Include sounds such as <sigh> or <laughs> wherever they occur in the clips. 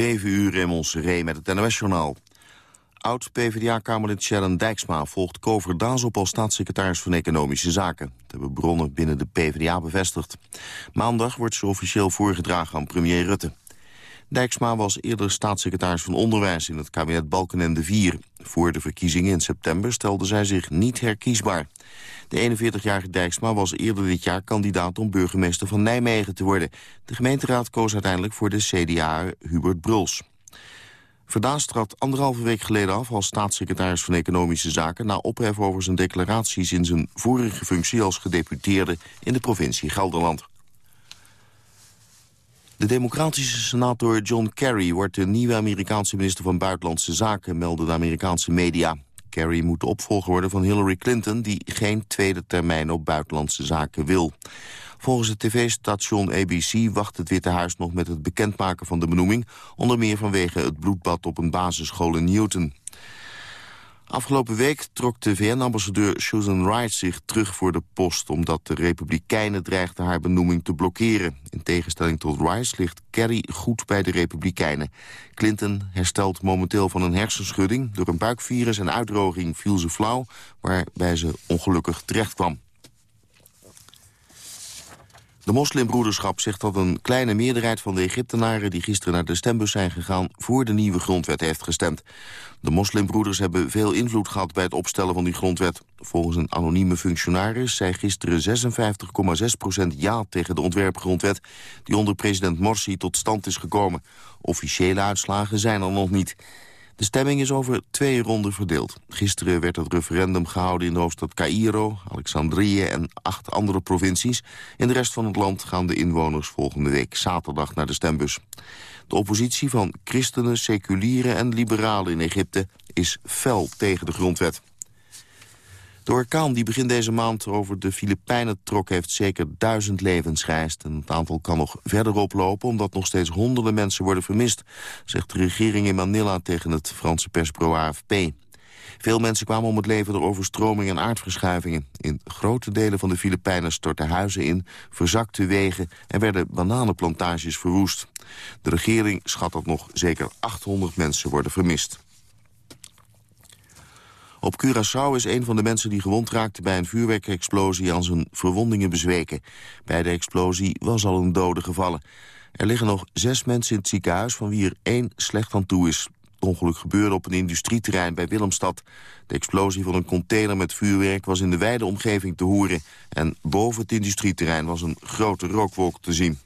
7 uur in Montserrat met het NOS-journaal. Oud-PVDA-kamerlid Sharon Dijksma volgt Kover Daas op als staatssecretaris van Economische Zaken. Dat hebben bronnen binnen de PvdA bevestigd. Maandag wordt ze officieel voorgedragen aan premier Rutte. Dijksma was eerder staatssecretaris van Onderwijs in het kabinet Balkenende IV. Voor de verkiezingen in september stelde zij zich niet herkiesbaar. De 41-jarige Dijksma was eerder dit jaar kandidaat om burgemeester van Nijmegen te worden. De gemeenteraad koos uiteindelijk voor de CDA Hubert Bruls. Verdaas trad anderhalve week geleden af als staatssecretaris van Economische Zaken... na ophef over zijn declaraties in zijn vorige functie als gedeputeerde in de provincie Gelderland. De democratische senator John Kerry wordt de nieuwe Amerikaanse minister van Buitenlandse Zaken, melden de Amerikaanse media. Kerry moet de opvolger worden van Hillary Clinton... die geen tweede termijn op buitenlandse zaken wil. Volgens het tv-station ABC wacht het Witte Huis nog met het bekendmaken van de benoeming... onder meer vanwege het bloedbad op een basisschool in Newton. Afgelopen week trok de VN-ambassadeur Susan Rice zich terug voor de post... omdat de Republikeinen dreigden haar benoeming te blokkeren. In tegenstelling tot Rice ligt Kerry goed bij de Republikeinen. Clinton herstelt momenteel van een hersenschudding. Door een buikvirus en uitdroging viel ze flauw... waarbij ze ongelukkig terecht kwam. De moslimbroederschap zegt dat een kleine meerderheid van de Egyptenaren... die gisteren naar de stembus zijn gegaan... voor de nieuwe grondwet heeft gestemd. De moslimbroeders hebben veel invloed gehad bij het opstellen van die grondwet. Volgens een anonieme functionaris zei gisteren 56,6% ja tegen de ontwerpgrondwet... die onder president Morsi tot stand is gekomen. Officiële uitslagen zijn er nog niet. De stemming is over twee ronden verdeeld. Gisteren werd het referendum gehouden in de hoofdstad Cairo, Alexandrië en acht andere provincies. In de rest van het land gaan de inwoners volgende week zaterdag naar de stembus. De oppositie van christenen, seculieren en liberalen in Egypte is fel tegen de grondwet. De orkaan die begin deze maand over de Filipijnen trok... heeft zeker duizend levens geëist. En het aantal kan nog verder oplopen... omdat nog steeds honderden mensen worden vermist... zegt de regering in Manila tegen het Franse persbureau AFP. Veel mensen kwamen om het leven door overstromingen en aardverschuivingen. In grote delen van de Filipijnen stortten huizen in, verzakten wegen... en werden bananenplantages verwoest. De regering schat dat nog zeker 800 mensen worden vermist. Op Curaçao is een van de mensen die gewond raakte bij een vuurwerkexplosie aan zijn verwondingen bezweken. Bij de explosie was al een dode gevallen. Er liggen nog zes mensen in het ziekenhuis van wie er één slecht aan toe is. Het ongeluk gebeurde op een industrieterrein bij Willemstad. De explosie van een container met vuurwerk was in de wijde omgeving te horen. En boven het industrieterrein was een grote rookwolk te zien.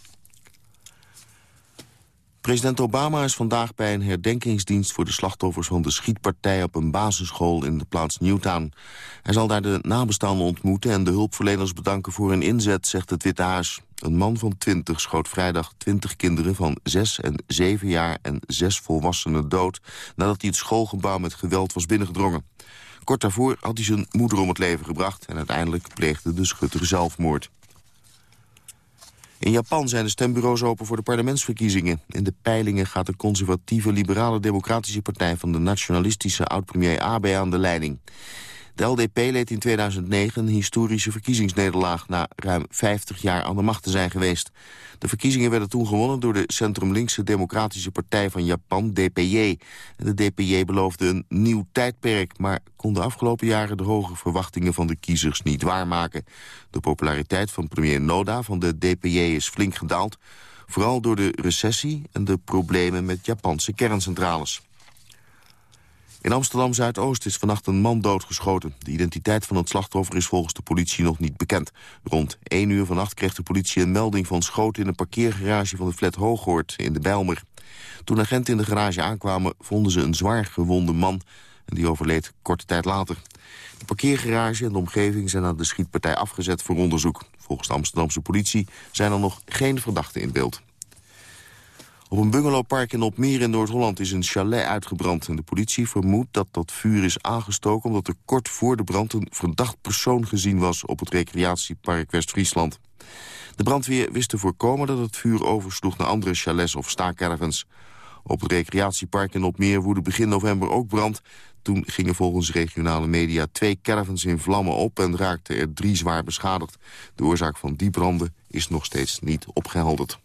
President Obama is vandaag bij een herdenkingsdienst voor de slachtoffers van de schietpartij op een basisschool in de plaats Newtown. Hij zal daar de nabestaanden ontmoeten en de hulpverleners bedanken voor hun inzet, zegt het Witte Huis. Een man van 20 schoot vrijdag 20 kinderen van 6 en 7 jaar en 6 volwassenen dood nadat hij het schoolgebouw met geweld was binnengedrongen. Kort daarvoor had hij zijn moeder om het leven gebracht en uiteindelijk pleegde de schutter zelfmoord. In Japan zijn de stembureaus open voor de parlementsverkiezingen. In de peilingen gaat de conservatieve liberale democratische partij... van de nationalistische oud-premier Abe aan de leiding. De LDP leed in 2009 een historische verkiezingsnederlaag... na ruim 50 jaar aan de macht te zijn geweest. De verkiezingen werden toen gewonnen door de centrum-linkse Democratische Partij van Japan, DPJ. De DPJ beloofde een nieuw tijdperk... maar kon de afgelopen jaren de hoge verwachtingen van de kiezers niet waarmaken. De populariteit van premier Noda van de DPJ is flink gedaald... vooral door de recessie en de problemen met Japanse kerncentrales. In Amsterdam-Zuidoost is vannacht een man doodgeschoten. De identiteit van het slachtoffer is volgens de politie nog niet bekend. Rond 1 uur vannacht kreeg de politie een melding van schoten... in een parkeergarage van de flat Hooghoort in de Bijlmer. Toen agenten in de garage aankwamen, vonden ze een zwaar gewonde man... en die overleed korte tijd later. De parkeergarage en de omgeving zijn aan de schietpartij afgezet voor onderzoek. Volgens de Amsterdamse politie zijn er nog geen verdachten in beeld. Op een bungalowpark in Opmeer in Noord-Holland is een chalet uitgebrand. En de politie vermoedt dat dat vuur is aangestoken... omdat er kort voor de brand een verdacht persoon gezien was... op het recreatiepark West-Friesland. De brandweer wist te voorkomen dat het vuur oversloeg naar andere chalets of staakervens. Op het recreatiepark in Opmeer woedde begin november ook brand. Toen gingen volgens regionale media twee caravans in vlammen op... en raakten er drie zwaar beschadigd. De oorzaak van die branden is nog steeds niet opgehelderd.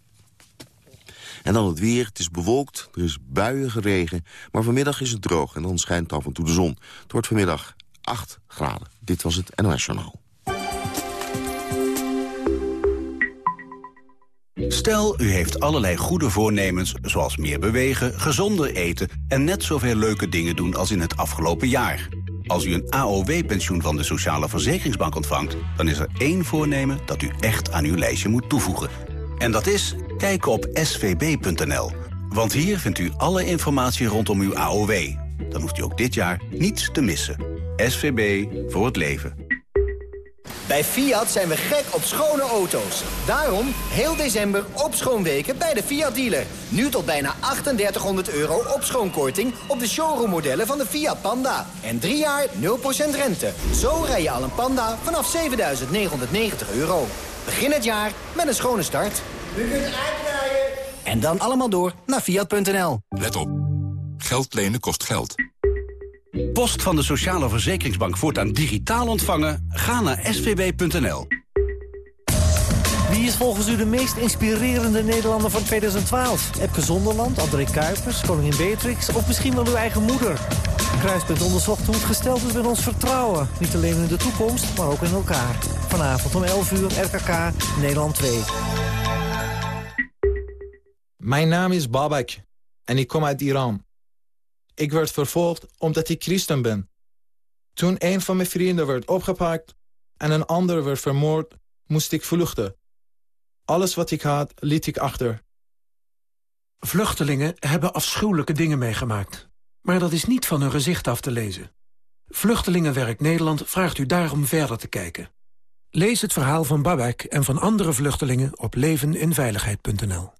En dan het weer. Het is bewolkt, er is buiige regen. Maar vanmiddag is het droog en dan schijnt af en toe de zon. Het wordt vanmiddag 8 graden. Dit was het NOS Journaal. Stel, u heeft allerlei goede voornemens, zoals meer bewegen, gezonder eten... en net zoveel leuke dingen doen als in het afgelopen jaar. Als u een AOW-pensioen van de Sociale Verzekeringsbank ontvangt... dan is er één voornemen dat u echt aan uw lijstje moet toevoegen. En dat is kijken op svb.nl. Want hier vindt u alle informatie rondom uw AOW. Dan hoeft u ook dit jaar niets te missen. SVB voor het leven. Bij Fiat zijn we gek op schone auto's. Daarom heel december op schoonweken bij de Fiat dealer. Nu tot bijna 3800 euro op schoonkorting op de showroommodellen van de Fiat Panda. En drie jaar 0% rente. Zo rij je al een Panda vanaf 7990 euro. Begin het jaar met een schone start. U kunt uitrijden. En dan allemaal door naar Fiat.nl. Let op. Geld lenen kost geld. Post van de Sociale Verzekeringsbank voortaan digitaal ontvangen? Ga naar svb.nl. Wie is volgens u de meest inspirerende Nederlander van 2012? Epke Zonderland, André Kuipers, koningin Beatrix of misschien wel uw eigen moeder? Kruispunt onderzocht hoe het gesteld is met ons vertrouwen. Niet alleen in de toekomst, maar ook in elkaar. Vanavond om 11 uur, RKK, Nederland 2. Mijn naam is Babak en ik kom uit Iran. Ik werd vervolgd omdat ik christen ben. Toen een van mijn vrienden werd opgepakt en een ander werd vermoord, moest ik vluchten. Alles wat ik had, liet ik achter. Vluchtelingen hebben afschuwelijke dingen meegemaakt. Maar dat is niet van hun gezicht af te lezen. Vluchtelingenwerk Nederland vraagt u daarom verder te kijken. Lees het verhaal van Babak en van andere vluchtelingen op leveninveiligheid.nl.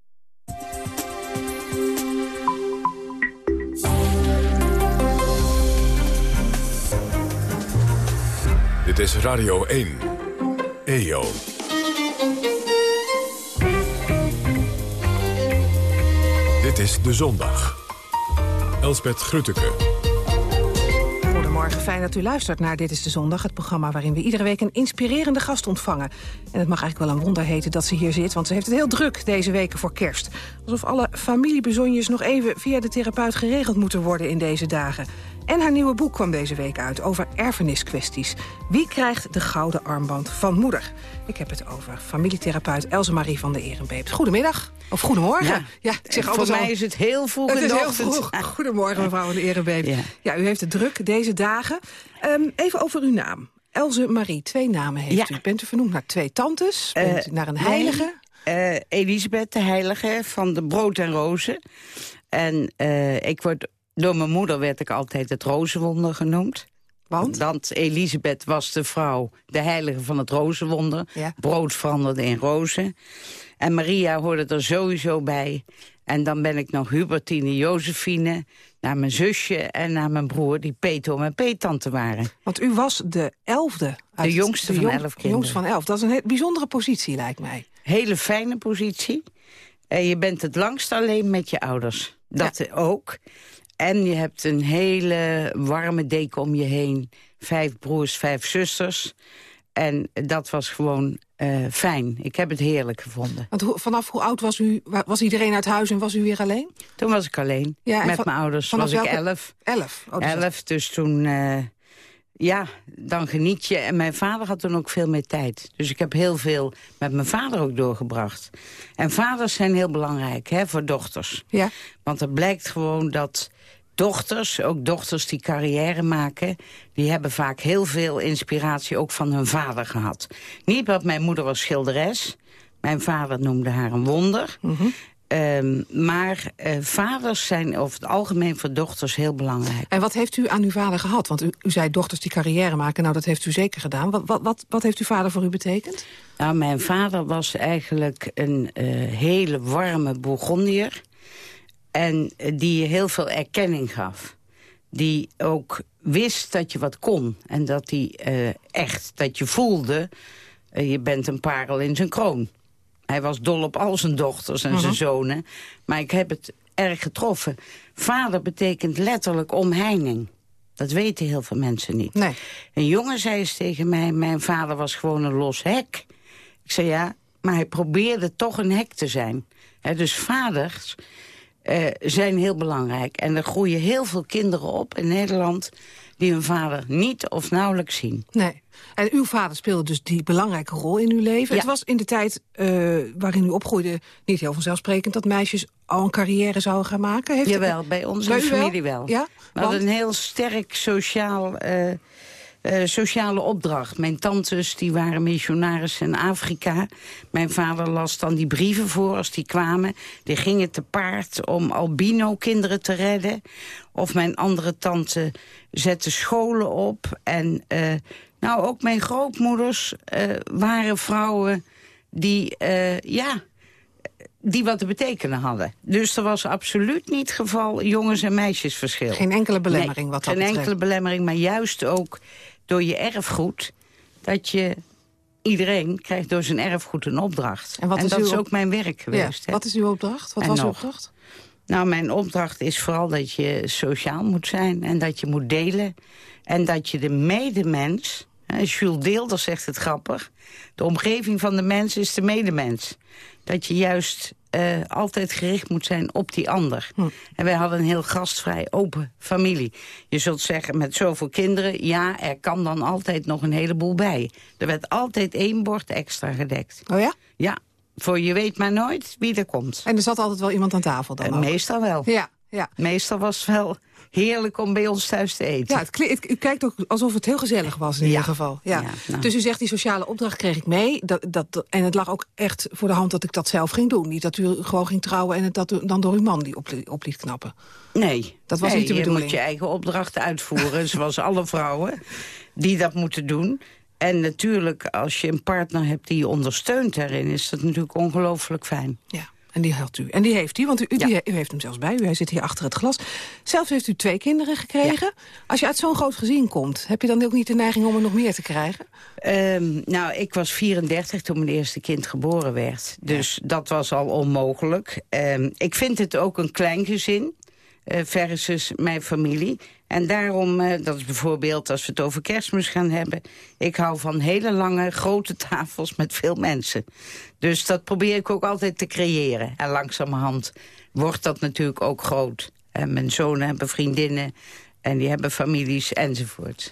Dit is Radio 1. EO. Dit is De Zondag. Elsbeth Grütke. Goedemorgen, fijn dat u luistert naar Dit is de Zondag. Het programma waarin we iedere week een inspirerende gast ontvangen. En het mag eigenlijk wel een wonder heten dat ze hier zit... want ze heeft het heel druk deze weken voor kerst. Alsof alle familiebezonjes nog even via de therapeut geregeld moeten worden in deze dagen. En haar nieuwe boek kwam deze week uit over erfeniskwesties. Wie krijgt de gouden armband van moeder? Ik heb het over familietherapeut Else Marie van der Ehrenbeept. Goedemiddag. Of goedemorgen. Ja, ik zeg voor mij is het heel vroeg het in de is heel vroeg. Goedemorgen, mevrouw van der Ehrenbeep. Ja. ja. u heeft het druk deze dagen. Um, even over uw naam. Else Marie, twee namen heeft u. Bent u vernoemd naar twee tantes? Bent u naar een heilige? Nee, uh, Elisabeth, de heilige van de brood en rozen. En uh, ik word door mijn moeder werd ik altijd het rozenwonder genoemd. Want? Want Elisabeth was de vrouw, de heilige van het rozenwonder. Ja. Brood veranderde in rozen. En Maria hoorde er sowieso bij. En dan ben ik nog Hubertine Josephine, naar mijn zusje en naar mijn broer... die peetoom en peetante waren. Want u was de elfde. De jongste van elf kinderen. jongste van elf. Dat is een bijzondere positie, lijkt mij. Hele fijne positie. En je bent het langst alleen met je ouders. Dat ja. ook. En je hebt een hele warme deken om je heen. Vijf broers, vijf zusters. En dat was gewoon uh, fijn. Ik heb het heerlijk gevonden. Want ho vanaf hoe oud was u? Was iedereen uit huis en was u weer alleen? Toen was ik alleen. Ja, Met mijn ouders was ik elf. Elf? Oh, dus elf, dus toen... Uh, ja, dan geniet je. En mijn vader had toen ook veel meer tijd. Dus ik heb heel veel met mijn vader ook doorgebracht. En vaders zijn heel belangrijk hè, voor dochters. Ja. Want het blijkt gewoon dat dochters, ook dochters die carrière maken... die hebben vaak heel veel inspiratie ook van hun vader gehad. Niet dat mijn moeder was schilderes. Mijn vader noemde haar een wonder. Mm -hmm. Um, maar uh, vaders zijn over het algemeen voor dochters heel belangrijk. En wat heeft u aan uw vader gehad? Want u, u zei dochters die carrière maken. Nou, dat heeft u zeker gedaan. Wat, wat, wat, wat heeft uw vader voor u betekend? Nou, mijn vader was eigenlijk een uh, hele warme Bourgondier. En uh, die je heel veel erkenning gaf. Die ook wist dat je wat kon. En dat hij echt, dat je voelde... je bent een parel in zijn kroon. Hij was dol op al zijn dochters en uh -huh. zijn zonen. Maar ik heb het erg getroffen. Vader betekent letterlijk omheining. Dat weten heel veel mensen niet. Nee. Een jongen zei eens tegen mij... mijn vader was gewoon een los hek. Ik zei ja, maar hij probeerde toch een hek te zijn. dus vaders uh, zijn heel belangrijk. En er groeien heel veel kinderen op in Nederland... die hun vader niet of nauwelijks zien. Nee. En uw vader speelde dus die belangrijke rol in uw leven. Het was in de tijd uh, waarin u opgroeide niet heel vanzelfsprekend... dat meisjes al een carrière zouden gaan maken. Heeft Jawel, bij onze familie wel. wel. Ja? We hadden een heel sterk sociaal... Uh, uh, sociale opdracht. Mijn tantes die waren missionarissen in Afrika. Mijn vader las dan die brieven voor als die kwamen. Die gingen te paard om albino-kinderen te redden. Of mijn andere tante zette scholen op. En uh, nou, ook mijn grootmoeders uh, waren vrouwen die, ja, die wat te betekenen hadden. Dus er was absoluut niet geval jongens- en meisjesverschil. Geen enkele belemmering wat dat Geen enkele belemmering, maar juist ook door je erfgoed... dat je iedereen krijgt door zijn erfgoed een opdracht. En, wat is dat is ook mijn werk geweest. Ja, wat is uw opdracht? Wat was uw opdracht? Nou, mijn opdracht is vooral dat je sociaal moet zijn... en dat je moet delen. En dat je de medemens... Jules Deelder zegt het grappig... de omgeving van de mens is de medemens. Dat je juist uh, altijd gericht moet zijn op die ander. Hm. En wij hadden een heel gastvrij, open familie. Je zult zeggen, met zoveel kinderen... ja, er kan dan altijd nog een heleboel bij. Er werd altijd één bord extra gedekt. Oh ja? Ja, voor je weet maar nooit wie er komt. En er zat altijd wel iemand aan tafel dan uh, Meestal wel. Ja, ja. Meestal was het wel heerlijk om bij ons thuis te eten. Ja, het, u kijkt ook alsof het heel gezellig was in ieder geval. Ja. Nou. Dus u zegt, die sociale opdracht kreeg ik mee. Dat, dat, en het lag ook echt voor de hand dat ik dat zelf ging doen. Niet dat u gewoon ging trouwen en het dat u dan door uw man die op, liet knappen. Nee. Dat was niet de bedoeling. je moet je eigen opdracht uitvoeren, <laughs> zoals alle vrouwen die dat moeten doen. En natuurlijk, als je een partner hebt die je ondersteunt daarin... is dat natuurlijk ongelooflijk fijn. Ja. En die had u. En die heeft u, want u, u, u, heeft hem zelfs bij u. Hij zit hier achter het glas. Zelfs heeft u twee kinderen gekregen. Als je uit zo'n groot gezin komt, heb je dan ook niet de neiging om er nog meer te krijgen? Um, nou, ik was 34 toen mijn eerste kind geboren werd. Dus dat was al onmogelijk. Um, ik vind het ook een klein gezin uh, versus mijn familie. En daarom, uh, dat is bijvoorbeeld als we het over kerstmis gaan hebben... ik hou van hele lange, grote <laughs> tafels met veel mensen. Dus dat probeer ik ook altijd te creëren. En langzamerhand wordt dat natuurlijk ook groot. En mijn zonen hebben vriendinnen en die hebben families enzovoort.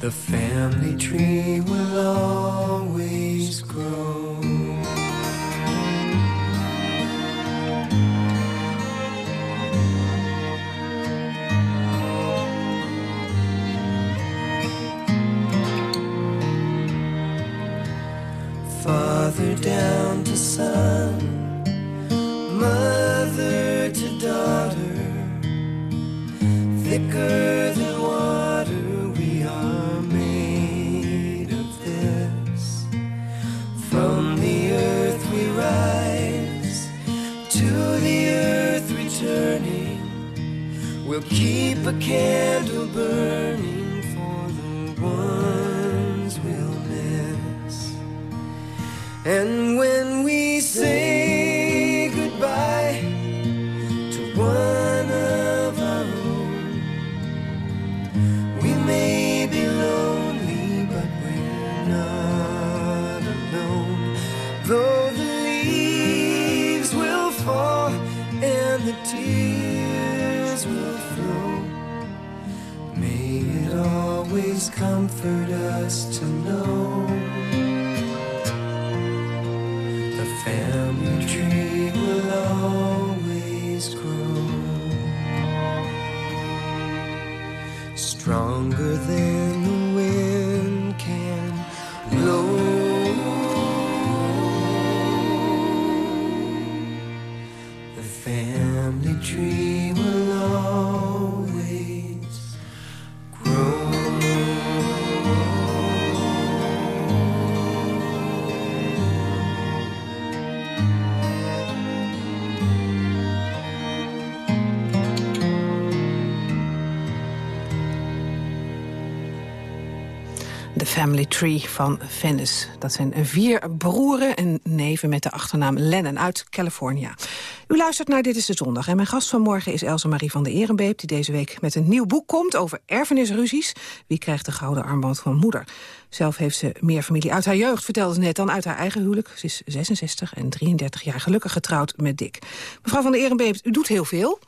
The family tree will always grow. keep a candle burning for the ones we'll miss. And when we say goodbye to one of our own, we may be lonely, but we're not alone. Though the leaves will fall and the tears will flow. Always comfort us to know. The family tree will always grow. Stronger than Family Tree van Venice. Dat zijn vier broeren en neven met de achternaam Lennon uit California. U luistert naar Dit is de Zondag. En mijn gast vanmorgen is Elsa Marie van de Erenbeep... die deze week met een nieuw boek komt over erfenisruzies. Wie krijgt de gouden armband van moeder? Zelf heeft ze meer familie uit haar jeugd, vertelde ze net, dan uit haar eigen huwelijk. Ze is 66 en 33 jaar gelukkig getrouwd met Dick. Mevrouw van de Erenbeep, u doet heel veel.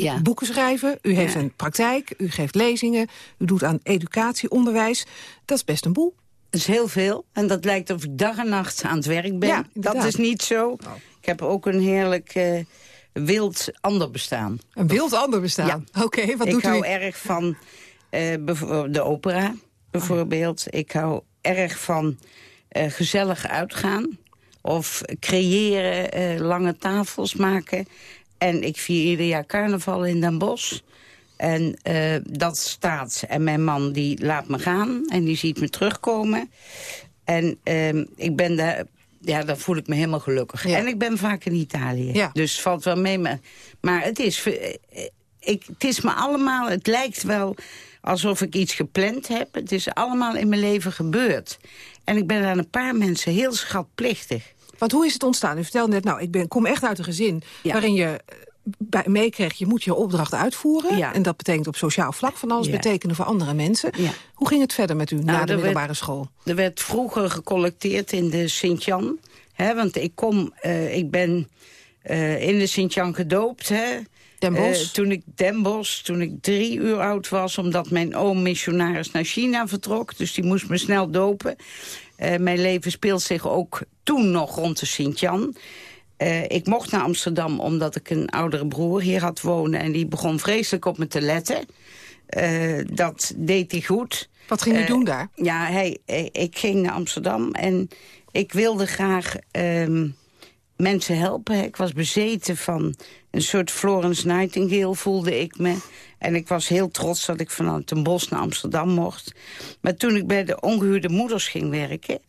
Ja. Boeken schrijven, u heeft een praktijk, u geeft lezingen... u doet aan educatie, onderwijs. Dat is best een boel. Dat is heel veel. En dat lijkt of ik dag en nacht aan het werk ben. Ja, dat is niet zo. Ik heb ook een heerlijk eh, wild ander bestaan. Een wild ander bestaan. <laughs> Oké, wat ik doet hou u? erg van eh, bev- de opera, bijvoorbeeld. Ik hou erg van eh, gezellig uitgaan. Of creëren, eh, lange tafels maken. En ik vier ieder jaar carnaval in Den Bosch. En eh, dat staat. En mijn man die laat me gaan. En die ziet me terugkomen. En ehm, ik ben daar... Ja, dan voel ik me helemaal gelukkig. Ja. En ik ben vaak in Italië. Ja. Dus valt wel mee. Maar, maar het, is, eh, ik, het is me allemaal... Het lijkt wel alsof ik iets gepland heb. Het is allemaal in mijn leven gebeurd. En ik ben aan een paar mensen heel schatplichtig. Want hoe is het ontstaan? U vertelde net, nou, ik ben, kom echt uit een gezin... Ja. waarin je eh, bij- meekreeg, je moet je opdracht uitvoeren. Ja. En dat betekent op sociaal vlak van alles Ja. betekenen voor andere mensen. Ja. Hoe ging het verder met u na de er werd- middelbare school? Er werd vroeger gecollecteerd in de Sint-Jan. hè, Want ik kom, eh, ik ben eh, in de Sint-Jan gedoopt. Hè, Den Bosch? Eh, toen ik Den Bosch, toen ik drie uur oud was... omdat mijn oom missionaris naar China vertrok. Dus die moest me snel dopen. Eh, mijn leven speelt zich ook toen nog rond de Sint-Jan. Eh, ik mocht naar Amsterdam omdat ik een oudere broer hier had wonen... en die begon vreselijk op me te letten. Eh, dat deed hij goed. Wat ging Eh, doen daar? Ja, hij, ik ging naar Amsterdam en ik wilde graag ehm, mensen helpen. Ik was bezeten van een soort Florence Nightingale, voelde ik me. En ik was heel trots dat ik vanuit Den Bosch naar Amsterdam mocht. Maar toen ik bij de ongehuwde moeders ging werken...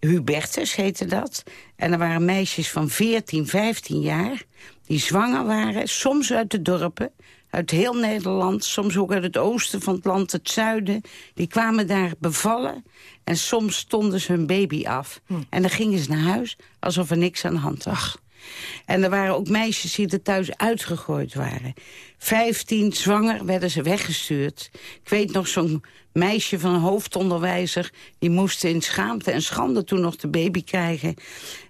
Hubertus heette dat. En er waren meisjes van 14, 15 jaar die zwanger waren. Soms uit de dorpen, uit heel Nederland. Soms ook uit het oosten van het land, het zuiden. Die kwamen daar bevallen. En soms stonden ze hun baby af. En dan gingen ze naar huis alsof er niks aan de hand was. En er waren ook meisjes die er thuis uitgegooid waren. Vijftien zwanger werden ze weggestuurd. Ik weet nog zo'n meisje van een hoofdonderwijzer... die moest in schaamte en schande toen nog de baby krijgen.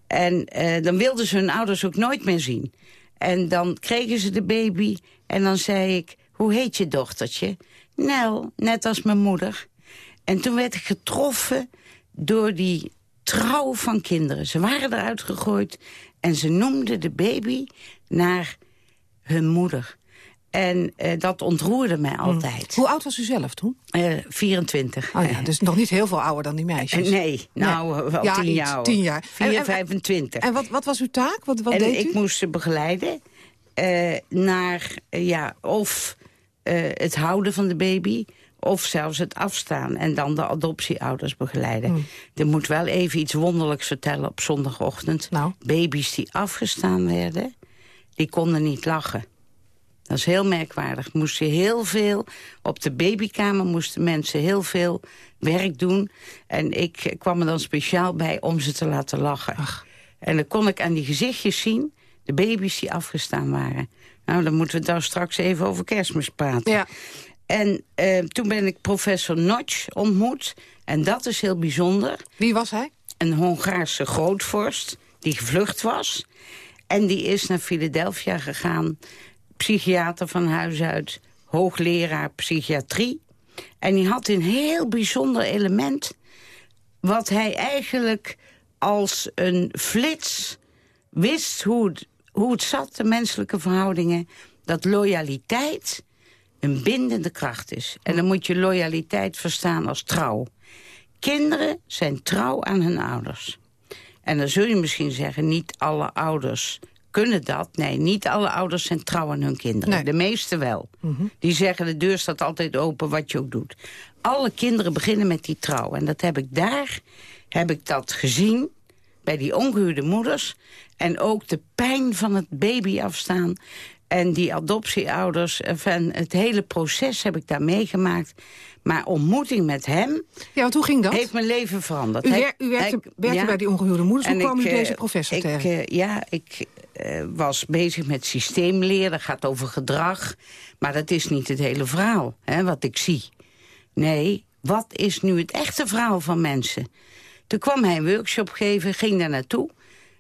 En eh, dan wilden ze hun ouders ook nooit meer zien. En dan kregen ze de baby en dan zei ik... hoe heet je dochtertje? Nel, net als mijn moeder. En toen werd ik getroffen door die trouw van kinderen. Ze waren eruit gegooid en ze noemden de baby naar hun moeder. En eh, dat ontroerde mij altijd. Hoe oud was u zelf toen? Eh 24. Oh ja, dus nog niet heel veel ouder dan die meisjes. Eh, nee, nou, wel Ja, tien jaar. tien jaar. 4, En- en- 25. En wat, wat was uw taak? Wat, wat en deed ik u? moest ze begeleiden eh, naar, eh, ja, of eh, het houden van de baby... of zelfs het afstaan en dan de adoptieouders begeleiden. Hmm. Er moet wel even iets wonderlijks vertellen op zondagochtend. Nou? Baby's die afgestaan werden, die konden niet lachen. Dat is heel merkwaardig. Moest je heel veel, op de babykamer moesten mensen heel veel werk doen. En ik eh, kwam er dan speciaal bij om ze te laten lachen. En dan kon ik aan die gezichtjes zien, de baby's die afgestaan waren. Nou, dan moeten we daar straks even over kerstmis praten. Ja. En eh, toen ben ik professor Notch ontmoet. En dat is heel bijzonder. Wie was hij? Een Hongaarse grootvorst die gevlucht was. En die is naar Philadelphia gegaan psychiater van huis uit, hoogleraar psychiatrie. En die had een heel bijzonder element... wat hij eigenlijk als een flits wist hoe het, hoe het zat, de menselijke verhoudingen... dat loyaliteit een bindende kracht is. En dan moet je loyaliteit verstaan als trouw. Kinderen zijn trouw aan hun ouders. En dan zul je misschien zeggen, niet alle ouders kunnen dat. Nee, niet alle ouders zijn trouw aan hun kinderen. De meeste wel. Die zeggen, de deur staat altijd open, wat je ook doet. Alle kinderen beginnen met die trouw. En dat heb ik daar, heb ik dat gezien bij die ongehuwde moeders. En ook de pijn van het baby afstaan. En die adoptieouders, van het hele proces heb ik daar meegemaakt. Maar ontmoeting met hem Ja, want hoe ging dat? heeft mijn leven veranderd. U, wer- u werkte, hij- werkte ja. bij die ongehuwde moeders. Hoe En kwam ik, u deze eh, professor ik, tegen? eh, ja, ik eh, was bezig met systeemleer. Dat gaat over gedrag. Maar dat is niet het hele verhaal, hè, wat ik zie. Nee, wat is nu het echte verhaal van mensen? Toen kwam hij een workshop geven, ging daar naartoe.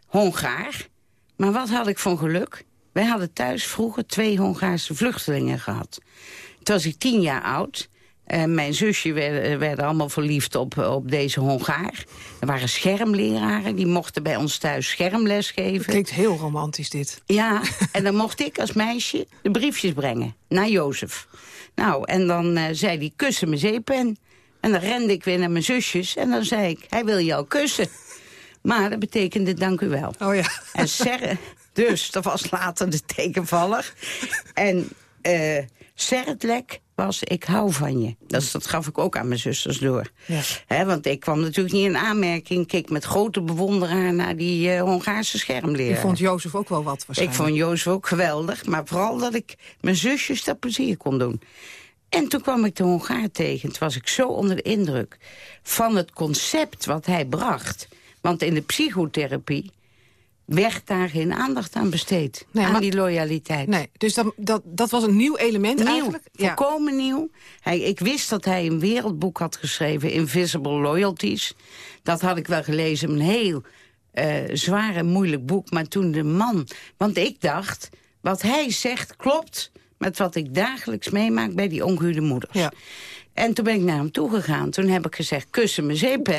Hongaar. Maar wat had ik van geluk? Wij hadden thuis vroeger twee Hongaarse vluchtelingen gehad. Toen was ik tien jaar oud. En mijn zusje werden, werden allemaal verliefd op, op deze Hongaar. Er waren schermleraren, die mochten bij ons thuis schermles geven. Klinkt heel romantisch dit. Ja, <laughs> en dan mocht ik als meisje de briefjes brengen naar Jozef. Nou, en dan eh, zei hij, kussen mijn zeepen. En dan rende ik weer naar mijn zusjes en dan zei ik, hij wil jou kussen. Maar dat betekende dank u wel. Oh ja. En Ser dus, dat was later de tekenvaller. En eh Sertlek was ik hou van je. Dat, is- dat gaf ik ook aan mijn zusters door. Ja. Want ik kwam natuurlijk niet in aanmerking. Ik keek met grote bewonderaar naar die eh, Hongaarse schermleraar. U vond Jozef ook wel wat Ik waarschijnlijk. vond Jozef ook geweldig, maar vooral dat ik mijn zusjes dat plezier kon doen. En toen kwam ik de Hongaar tegen. Toen was ik zo onder de indruk van het concept wat hij bracht. Want in de psychotherapie werd daar geen aandacht aan besteed. Nee, aan maar- die loyaliteit. Nee, dus dat, dat, dat was een nieuw element Nieuw, eigenlijk? Ja. volkomen nieuw. Hij, ik wist dat hij een wereldboek had geschreven, Invisible Loyalties. Dat had ik wel gelezen, een heel eh, zwaar en moeilijk boek. Maar toen de man... Want ik dacht, wat hij zegt klopt met wat ik dagelijks meemaak bij die ongehuwde moeders. Ja. En toen ben ik naar hem toegegaan. Toen heb ik gezegd, kussen mijn zeepen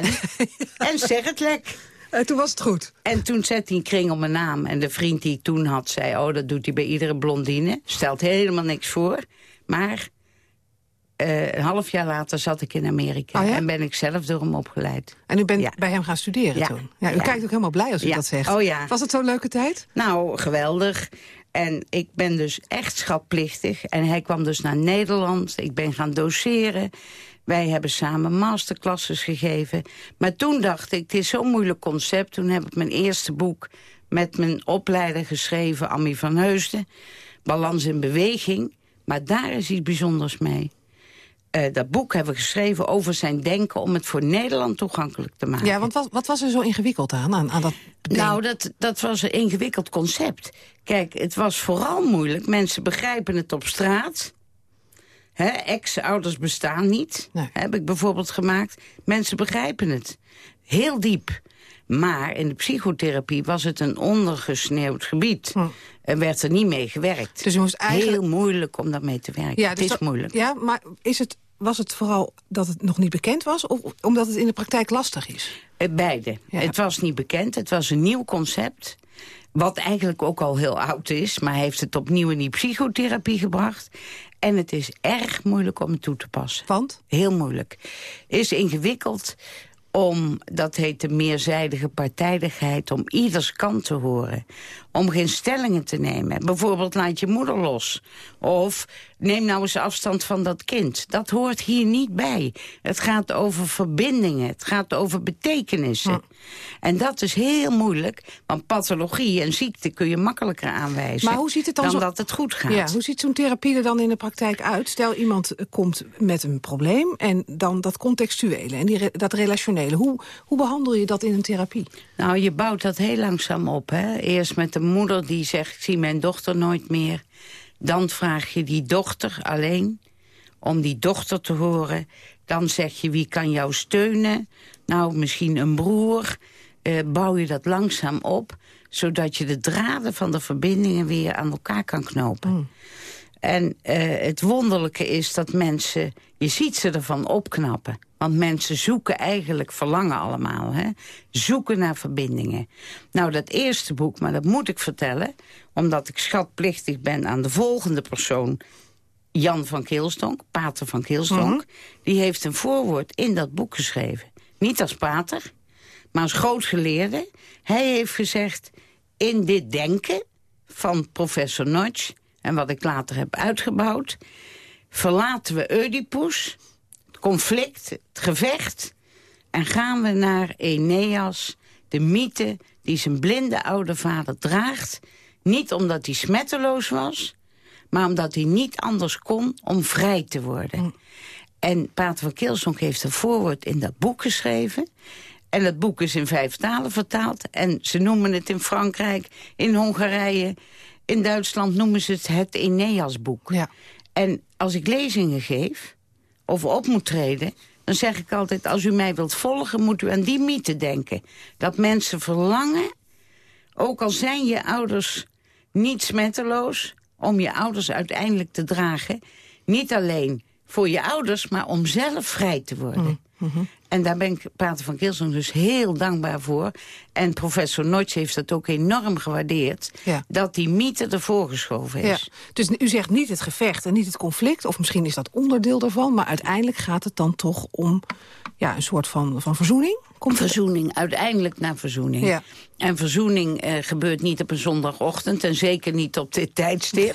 en zeg het lek. Eh, toen was het goed. En toen zette hij een kring om mijn naam. En de vriend die ik toen had zei... oh, dat doet hij bij iedere blondine. Stelt helemaal niks voor. Maar eh, een half jaar later zat ik in Amerika. Oh ja? En ben ik zelf door hem opgeleid. En u bent Ja. bij hem gaan studeren Ja. toen? Ja, u kijkt ook helemaal blij als u dat zegt. Oh ja. Was het zo'n leuke tijd? Nou, geweldig. En ik ben dus echt schatplichtig. En hij kwam dus naar Nederland. Ik ben gaan doseren. Wij hebben samen masterclasses gegeven. Maar toen dacht ik, het is zo'n moeilijk concept. Toen heb ik mijn eerste boek met mijn opleider geschreven, Ammie van Heusden. Balans in beweging. Maar daar is iets bijzonders mee. Eh, dat boek hebben we geschreven over zijn denken... om het voor Nederland toegankelijk te maken. Ja, want wat, wat was er zo ingewikkeld aan, aan, aan dat? Nou, dat, dat was een ingewikkeld concept. Kijk, het was vooral moeilijk. Mensen begrijpen het op straat. Ex-ouders bestaan niet, Nee. heb ik bijvoorbeeld gemaakt. Mensen begrijpen het. Heel diep. Maar in de psychotherapie was het een ondergesneeuwd gebied. Er werd er niet mee gewerkt. Hm. Dus u moest eigenlijk- Heel moeilijk om daarmee te werken. Ja, het dus is dat- moeilijk. Ja, maar is het, was het vooral dat het nog niet bekend was... of omdat het in de praktijk lastig is? Eh, Beide. Ja. Het was niet bekend, het was een nieuw concept. Wat eigenlijk ook al heel oud is, maar heeft het opnieuw in die psychotherapie gebracht. En het is erg moeilijk om het toe te passen. Want? Heel moeilijk. Is ingewikkeld om, dat heet de meerzijdige partijdigheid... om ieders kant te horen. Om geen stellingen te nemen. Bijvoorbeeld laat je moeder los. Of neem nou eens afstand van dat kind. Dat hoort hier niet bij. Het gaat over verbindingen. Het gaat over betekenissen. En dat is heel moeilijk. Want pathologie en ziekte kun je makkelijker aanwijzen... Maar hoe ziet het dan dan zo- dat het goed gaat. Ja, hoe ziet zo'n therapie er dan in de praktijk uit? Stel, iemand eh, komt met een probleem en dan dat contextuele en die re- dat relationele. Hoe, hoe behandel je dat in een therapie? Nou, je bouwt dat heel langzaam op. Hè? Eerst met de moeder die zegt, ik zie mijn dochter nooit meer. Dan vraag je die dochter alleen om die dochter te horen. Dan zeg je, wie kan jou steunen? Nou, misschien een broer. Eh, bouw je dat langzaam op. Zodat je de draden van de verbindingen weer aan elkaar kan knopen. En eh, het wonderlijke is dat mensen... Je ziet ze ervan opknappen. Want mensen zoeken eigenlijk, verlangen allemaal. Hè? Zoeken naar verbindingen. Nou, dat eerste boek, maar dat moet ik vertellen... omdat ik schatplichtig ben aan de volgende persoon... Jan van Keelstonk, pater van Keelstonk... die heeft een voorwoord in dat boek geschreven. Niet als pater, maar als groot geleerde. Hij heeft gezegd, in dit denken van professor Notch... en wat ik later heb uitgebouwd... verlaten we Oedipus, het conflict, het gevecht... en gaan we naar Eneas, de mythe die zijn blinde oude vader draagt... niet omdat hij smetteloos was, maar omdat hij niet anders kon om vrij te worden. En Pater van Keelsonk heeft een voorwoord in dat boek geschreven... En het boek is in vijf talen vertaald. En ze noemen het in Frankrijk, in Hongarije... in Duitsland noemen ze het het Eneasboek. Ja. En als ik lezingen geef, of op moet treden... dan zeg ik altijd, als u mij wilt volgen... moet u aan die mythe denken. Dat mensen verlangen, ook al zijn je ouders niet smetteloos... om je ouders uiteindelijk te dragen. Niet alleen voor je ouders, maar om zelf vrij te worden. En daar ben ik Pater van Kilsum dus heel dankbaar voor. En professor Notch heeft dat ook enorm gewaardeerd... Ja. dat die mythe ervoor geschoven Ja. is. Dus u zegt niet het gevecht en niet het conflict... of misschien is dat onderdeel daarvan... maar uiteindelijk gaat het dan toch om ja, een soort van, van verzoening? Komt Verzoening, uiteindelijk naar verzoening. Ja. En verzoening eh, gebeurt niet op een zondagochtend... en zeker niet op dit tijdstip.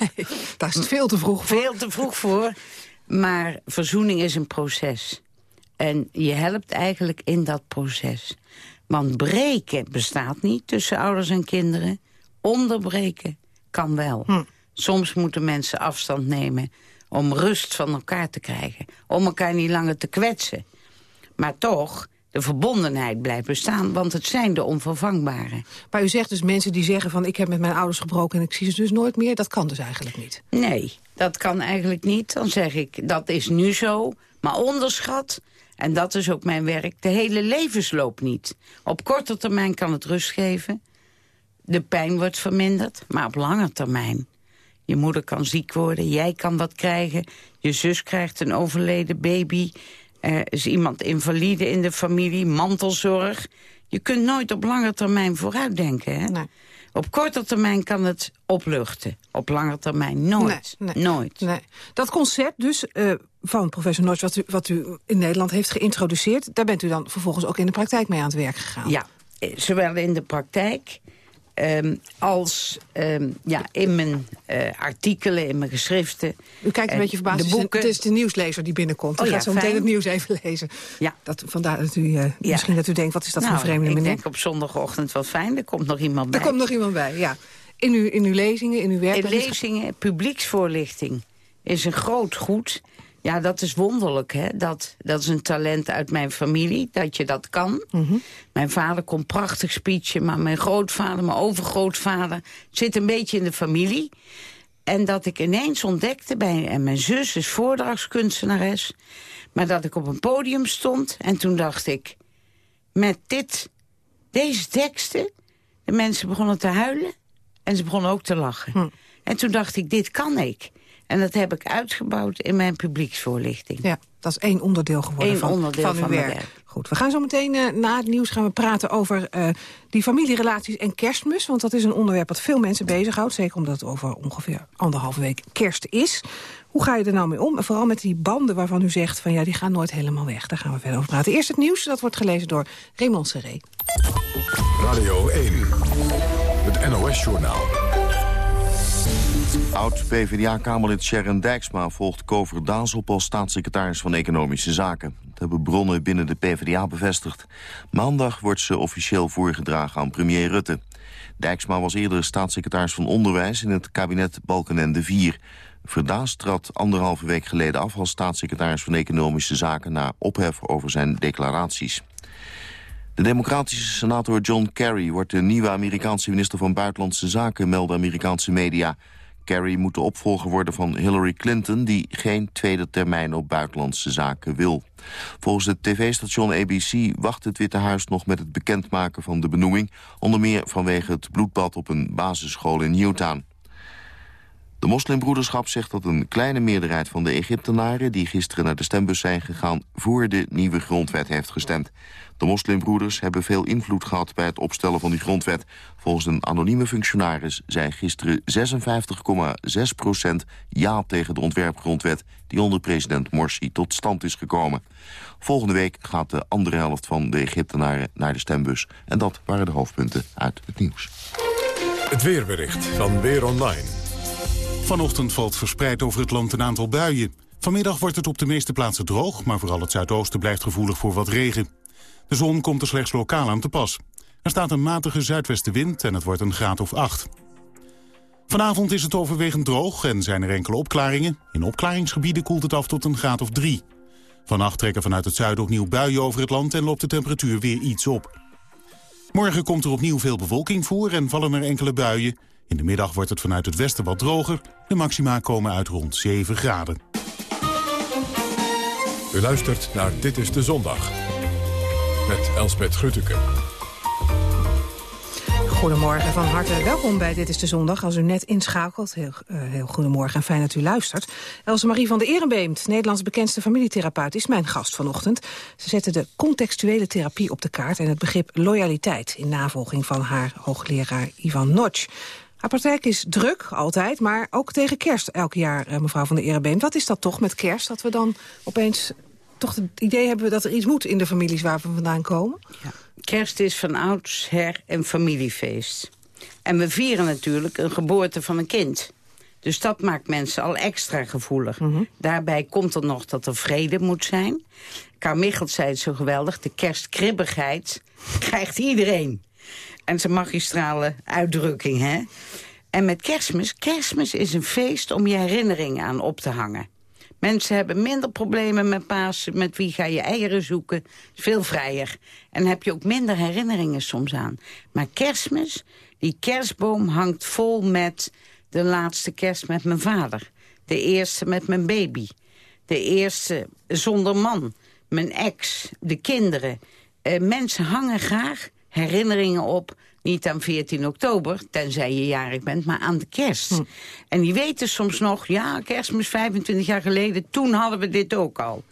Daar is het veel te vroeg voor. Veel te vroeg voor. Maar verzoening is een proces. En je helpt eigenlijk in dat proces. Want breken bestaat niet tussen ouders en kinderen. Onderbreken kan wel. Hm. Soms moeten mensen afstand nemen om rust van elkaar te krijgen. Om elkaar niet langer te kwetsen. Maar toch, de verbondenheid blijft bestaan, want het zijn de onvervangbare. Maar u zegt dus mensen die zeggen van... ik heb met mijn ouders gebroken en ik zie ze dus nooit meer. Dat kan dus eigenlijk niet. Nee, dat kan eigenlijk niet. Dan zeg ik, dat is nu zo, maar onderschat... en dat is ook mijn werk, de hele levensloop niet. Op korte termijn kan het rust geven. De pijn wordt verminderd, maar op lange termijn... Je moeder kan ziek worden, jij kan wat krijgen. Je zus krijgt een overleden baby. Er is iemand invalide in de familie, mantelzorg. Je kunt nooit op lange termijn vooruitdenken. Hè? Nee. Op korte termijn kan het opluchten. Op lange termijn nooit. Nee, nee. Nooit. Nee. Dat concept dus eh, van professor Notch, wat u, wat u in Nederland heeft geïntroduceerd... daar bent u dan vervolgens ook in de praktijk mee aan het werk gegaan. Ja, eh, zowel in de praktijk ehm, als ehm, ja, in mijn eh, artikelen, in mijn geschriften. U kijkt een En beetje verbaasd. De Het is. Het de nieuwslezer die binnenkomt. U Oh ja, gaat zo meteen het nieuws even lezen. Ja. Dat, vandaar dat u, eh, Ja. misschien dat u denkt, wat is dat nou, voor een vreemde ik meneer? denk op zondagochtend wel fijn, er komt nog iemand bij. Er komt nog iemand bij, ja. In uw, in uw lezingen, in uw werk... In lezingen, publieksvoorlichting is een groot goed. Ja, dat is wonderlijk, hè. Dat, dat is een talent uit mijn familie, dat je dat kan. Mhm. Mijn vader kon prachtig speechen, maar mijn grootvader, mijn overgrootvader... zit een beetje in de familie. En dat ik ineens ontdekte, bij, en mijn zus is voordrachtskunstenares... maar dat ik op een podium stond en toen dacht ik... met dit, deze teksten, de mensen begonnen te huilen... en ze begonnen ook te lachen. En toen dacht ik, dit kan ik. En dat heb ik uitgebouwd in mijn publieksvoorlichting. Ja, dat is één onderdeel geworden Eén van, onderdeel van uw van mijn werk. werk. Goed, we gaan zo meteen eh, na het nieuws gaan we praten over eh, die familierelaties en kerstmis. Want dat is een onderwerp dat veel mensen bezighoudt. Zeker omdat het over ongeveer anderhalve week kerst is. Hoe ga je er nou mee om? En vooral met die banden waarvan u zegt van ja, die gaan nooit helemaal weg. Daar gaan we verder over praten. Eerst het nieuws, dat wordt gelezen door Raymond Serré. Radio 1. Het NOS-journaal. Oud-PVDA-Kamerlid Sharon Dijksma volgt Kover Daas op als staatssecretaris van Economische Zaken. Dat hebben bronnen binnen de PvdA bevestigd. Maandag wordt ze officieel voorgedragen aan premier Rutte. Dijksma was eerder staatssecretaris van Onderwijs in het kabinet Balkenende 4. Verdaas trad anderhalve week geleden af als staatssecretaris van Economische Zaken... na ophef over zijn declaraties. De democratische senator John Kerry wordt de nieuwe Amerikaanse minister van Buitenlandse Zaken, melden Amerikaanse media. Kerry moet de opvolger worden van Hillary Clinton... die geen tweede termijn op buitenlandse zaken wil. Volgens het tv-station ABC wacht het Witte Huis nog met het bekendmaken van de benoeming... onder meer vanwege het bloedbad op een basisschool in Newtown. De moslimbroederschap zegt dat een kleine meerderheid van de Egyptenaren... die gisteren naar de stembus zijn gegaan... voor de nieuwe grondwet heeft gestemd. De moslimbroeders hebben veel invloed gehad bij het opstellen van die grondwet. Volgens een anonieme functionaris zei gisteren 56,6 procent... ja tegen de ontwerpgrondwet die onder president Morsi tot stand is gekomen. Volgende week gaat de andere helft van de Egyptenaren naar de stembus. En dat waren de hoofdpunten uit het nieuws. Het weerbericht van Weer Online. Vanochtend valt verspreid over het land een aantal buien. Vanmiddag wordt het op de meeste plaatsen droog, maar vooral het zuidoosten blijft gevoelig voor wat regen. De zon komt er slechts lokaal aan te pas. Er staat een matige zuidwestenwind en het wordt een graad of 8. Vanavond is het overwegend droog en zijn er enkele opklaringen. In opklaringsgebieden koelt het af tot een graad of 3. Vannacht trekken vanuit het zuiden opnieuw buien over het land en loopt de temperatuur weer iets op. Morgen komt er opnieuw veel bewolking voor en vallen er enkele buien. In de middag wordt het vanuit het westen wat droger. De maxima komen uit rond 7 graden. U luistert naar Dit is de Zondag. Met Elspet Grütke. Goedemorgen, van harte welkom bij Dit is de Zondag. Als u net inschakelt, heel, uh, heel goedemorgen en fijn dat u luistert. Else Marie van der Erenbeemt, Nederlands bekendste familietherapeut... is mijn gast vanochtend. Ze zette de contextuele therapie op de kaart... en het begrip loyaliteit in navolging van haar hoogleraar Ivan Notch. Haar praktijk is druk, altijd, maar ook tegen kerst elk jaar, uh, mevrouw van der Erenbeemt. Wat is dat toch met kerst, dat we dan opeens toch het idee hebben dat er iets moet in de families waar we vandaan komen? Ja. Kerst is van oudsher een familiefeest. En we vieren natuurlijk een geboorte van een kind. Dus dat maakt mensen al extra gevoelig. Mhm. Daarbij komt er nog dat er vrede moet zijn. Karl Michelt zei het zo geweldig. De kerstkribbigheid <laughs> krijgt iedereen. En zijn magistrale uitdrukking, hè? En met kerstmis, kerstmis is een feest om je herinneringen aan op te hangen. Mensen hebben minder problemen met Pasen, met wie ga je eieren zoeken. Veel vrijer. En heb je ook minder herinneringen soms aan. Maar kerstmis, die kerstboom hangt vol met de laatste kerst met mijn vader. De eerste met mijn baby. De eerste zonder man. Mijn ex, de kinderen. Uh, mensen hangen graag herinneringen op niet aan 14 oktober, tenzij je jarig bent, maar aan de kerst. Hm. En die weten soms nog, ja, kerstmis 25 jaar geleden, toen hadden we dit ook al.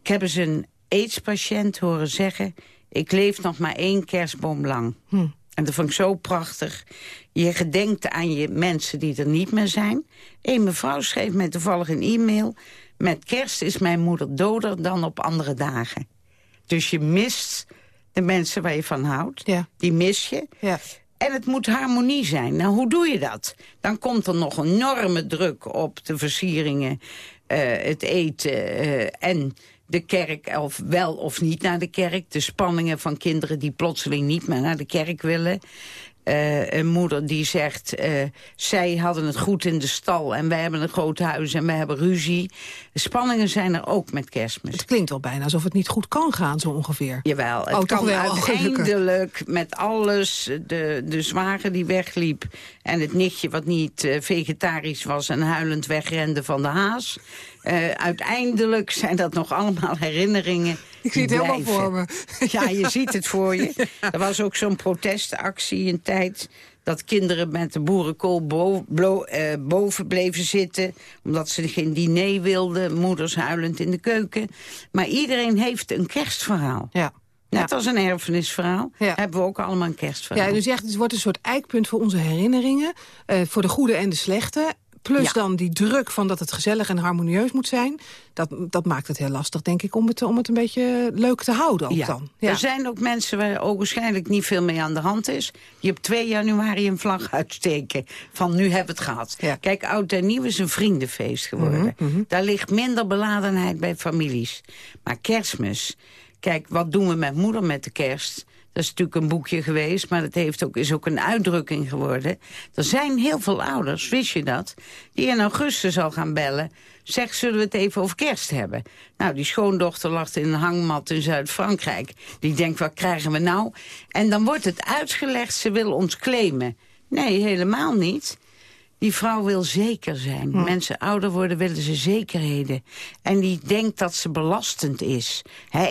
Ik heb eens een AIDS-patiënt horen zeggen... ik leef nog maar één kerstboom lang. Hm. En dat vond ik zo prachtig. Je gedenkt aan je mensen die er niet meer zijn. Een mevrouw schreef mij toevallig een e-mail... met kerst is mijn moeder doder dan op andere dagen. Dus je mist de mensen waar je van houdt. Ja. Die mis je. Ja. En het moet harmonie zijn. Nou, hoe doe je dat? Dan komt er nog enorme druk op de versieringen, uh, het eten uh, en de kerk, of wel of niet naar de kerk. De spanningen van kinderen die plotseling niet meer naar de kerk willen. Uh, een moeder die zegt, uh, zij hadden het goed in de stal... en wij hebben een groot huis en wij hebben ruzie. Spanningen zijn er ook met kerstmis. Het klinkt wel bijna alsof het niet goed kan gaan, zo ongeveer. Jawel, het oh, kan wel, uiteindelijk met alles... De, de zwager die wegliep en het nichtje wat niet uh, vegetarisch was... en huilend wegrende van de haas... Uh, uiteindelijk zijn dat nog allemaal herinneringen. Ik zie het helemaal voor me. <laughs> Ja, je ziet het voor je. <laughs> Ja. Er was ook zo'n protestactie een tijd dat kinderen met de boerenkool uh, boven bleven zitten... omdat ze geen diner wilden, moeders huilend in de keuken. Maar iedereen heeft een kerstverhaal. Ja. Net ja. als een erfenisverhaal ja. hebben we ook allemaal een kerstverhaal. Ja, dus echt, het wordt een soort eikpunt voor onze herinneringen. Uh, voor de goede en de slechte. Plus ja. dan die druk van dat het gezellig en harmonieus moet zijn. Dat, dat maakt het heel lastig, denk ik, om het, om het een beetje leuk te houden ook ja. dan. Ja. Er zijn ook mensen waar ook waarschijnlijk niet veel mee aan de hand is. Die op 2 januari een vlag uitsteken. Van nu we het gehad. Kijk, Oud en Nieuw is een vriendenfeest geworden. Mm -hmm. Daar ligt minder beladenheid bij families. Maar kerstmis... Kijk, wat doen we met moeder met de kerst? Dat is natuurlijk een boekje geweest, maar dat heeft ook, is ook een uitdrukking geworden. Er zijn heel veel ouders, wist je dat, die in augustus al gaan bellen. Zeg, zullen we het even over kerst hebben? Nou, die schoondochter lag in een hangmat in Zuid-Frankrijk. Die denkt, wat krijgen we nou? En dan wordt het uitgelegd, ze wil ons claimen. Nee, helemaal niet. Die vrouw wil zeker zijn. Hm. Mensen ouder worden, willen ze zekerheden. En die denkt dat ze belastend is.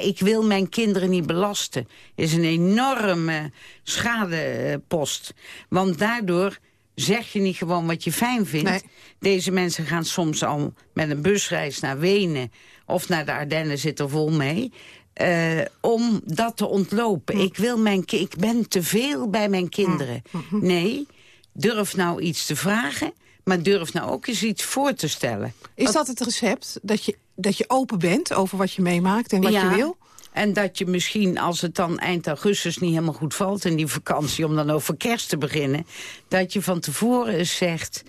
Ik wil mijn kinderen niet belasten. is een enorme schadepost. Want daardoor zeg je niet gewoon wat je fijn vindt. Nee. Deze mensen gaan soms al met een busreis naar Wenen... of naar de Ardennen zit er vol mee... eh, om dat te ontlopen. Ik, wil mijn ik ben te veel bij mijn kinderen. Nee, durf nou iets te vragen... maar durf nou ook eens iets voor te stellen. Is dat het recept? Dat je, dat je open bent over wat je meemaakt en wat Ja, je wil? En dat je misschien, als het dan eind augustus niet helemaal goed valt... in die vakantie, om dan over kerst te beginnen... dat je van tevoren eens zegt...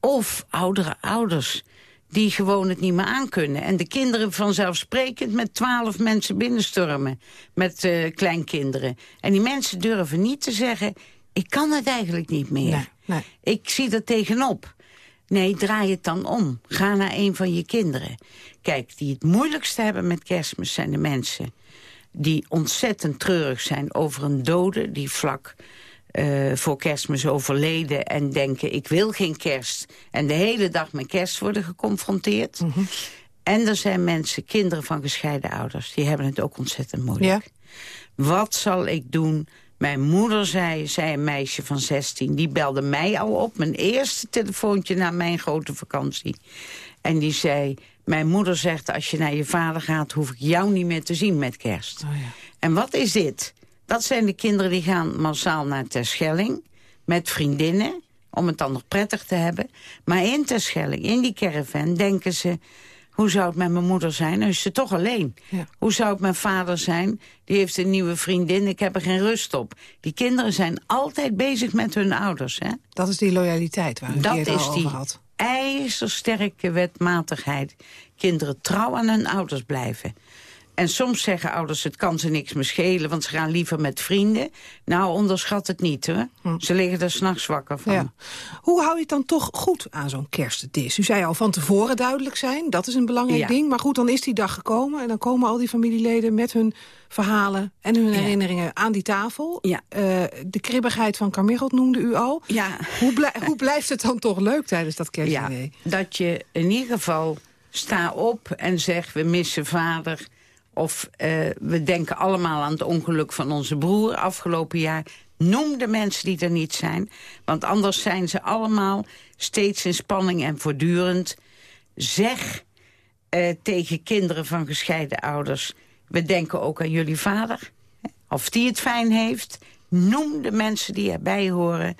of oudere ouders die gewoon het niet meer aankunnen. En de kinderen vanzelfsprekend met twaalf mensen binnenstormen. Met eh, kleinkinderen. En die mensen durven niet te zeggen... ik kan het eigenlijk niet meer. Nee, nee. Ik zie er tegenop. Nee, draai het dan om. Ga naar een van je kinderen. Kijk, die het moeilijkste hebben met kerstmis zijn de mensen... die ontzettend treurig zijn over een dode... die vlak eh, voor kerstmis overleden en denken... ik wil geen kerst. En de hele dag met kerst worden geconfronteerd. Mhm. En er zijn mensen, kinderen van gescheiden ouders... die hebben het ook ontzettend moeilijk. Wat zal ik doen? Mijn moeder zei, zei een meisje van 16, die belde mij al op. Mijn eerste telefoontje na mijn grote vakantie. En die zei, mijn moeder zegt, als je naar je vader gaat... hoef ik jou niet meer te zien met kerst. Oh En wat is dit? Dat zijn de kinderen die gaan massaal naar Terschelling... met vriendinnen, om het dan nog prettig te hebben. Maar in Terschelling, in die caravan, denken ze... Hoe zou het met mijn moeder zijn? Dan is ze toch alleen. Ja. Hoe zou het mijn vader zijn? Die heeft een nieuwe vriendin, ik heb er geen rust op. Die kinderen zijn altijd bezig met hun ouders. Hè? Dat is die loyaliteit waar u het Dat eerder is al die over had. ijzersterke wetmatigheid. Kinderen trouw aan hun ouders blijven. En soms zeggen ouders, het kan ze niks meer schelen... want ze gaan liever met vrienden. Nou, onderschat het niet, hoor. Ze liggen er s'nachts wakker van. Hm. Ja. Hoe hou je het dan toch goed aan zo'n kerstdis? U zei al van tevoren duidelijk zijn, dat is een belangrijk Ja. ding. Maar goed, dan is die dag gekomen en dan komen al die familieleden... met hun verhalen en hun herinneringen aan die tafel. Ja. Eh, de kribbigheid van Carmichelt noemde u al. Ja. Hoe, blij- hoe blijft het dan toch leuk tijdens dat Ja, kerstdiner? dat je in ieder geval sta op en zeg we missen vader. Of eh, we denken allemaal aan het ongeluk van onze broer afgelopen jaar. Noem de mensen die er niet zijn. Want anders zijn ze allemaal steeds in spanning en voortdurend. Zeg eh, tegen kinderen van gescheiden ouders... we denken ook aan jullie vader. Of die het fijn heeft. Noem de mensen die erbij horen.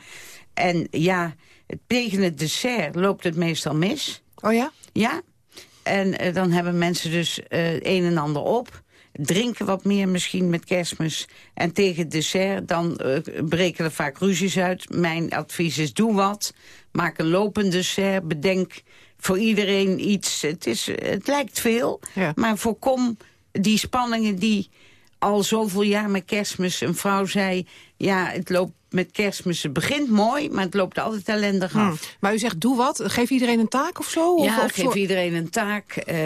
En ja, tegen het dessert loopt het meestal mis. Oh ja? Ja. En eh, dan hebben mensen dus eh, een en ander op. Drinken wat meer misschien met kerstmis. En tegen het dessert dan eh, breken er vaak ruzies uit. Mijn advies is doe wat. Maak een lopend dessert. Bedenk voor iedereen iets. Het, is, het lijkt veel. Ja. Maar voorkom die spanningen die al zoveel jaar met kerstmis... een vrouw zei, ja, het loopt met kerstmis, het begint mooi... maar het loopt altijd ellendig Hm. af. Maar u zegt, doe wat. Geef iedereen een taak of zo? Ja, of geef zo- iedereen een taak. eh,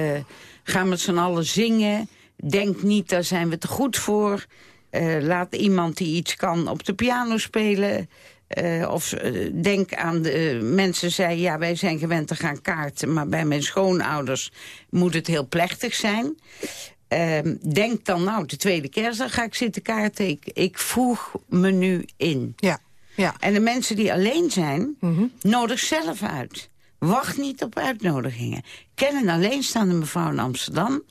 ga met z'n allen zingen. Denk niet, daar zijn we te goed voor. Eh, laat iemand die iets kan op de piano spelen. Eh, of denk aan de mensen zei, ja, wij zijn gewend te gaan kaarten... maar bij mijn schoonouders moet het heel plechtig zijn. Ehm, denk dan, nou, de tweede kerstdag ga ik zitten kaarten. Ik, ik voeg me nu in. Ja, ja. En de mensen die alleen zijn, Mhm. nodig zelf uit. Wacht niet op uitnodigingen. Ken een alleenstaande mevrouw in Amsterdam.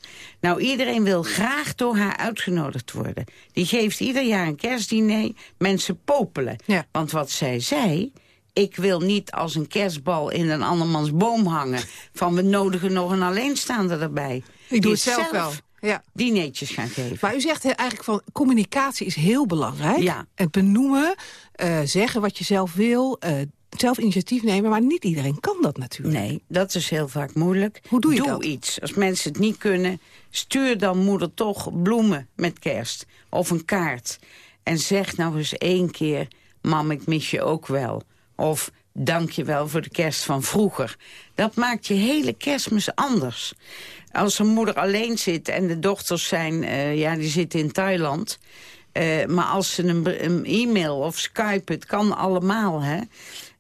Nou, iedereen wil graag door haar uitgenodigd worden. Die geeft ieder jaar een kerstdiner. Mensen popelen. Ja. Want wat zij zei... Ik wil niet als een kerstbal in een andermans boom hangen... van we nodigen nog een alleenstaande erbij. Ik doe het zelf wel. Ja. dineetjes gaan geven. Maar u zegt eigenlijk van communicatie is heel belangrijk. Ja. Het benoemen, eh, zeggen wat je zelf wil, eh, zelf initiatief nemen. Maar niet iedereen kan dat natuurlijk. Nee, dat is heel vaak moeilijk. Hoe doe je dat? iets. Als mensen het niet kunnen, stuur dan moeder toch bloemen met kerst. Of een kaart. En zeg nou eens één keer, mam, ik mis je ook wel. Of dank je wel voor de kerst van vroeger. Dat maakt je hele kerstmis anders. Als een moeder alleen zit en de dochters zijn, eh, ja, die zitten in Thailand... Eh, maar als ze een, een e-mail of Skype, het kan allemaal, hè...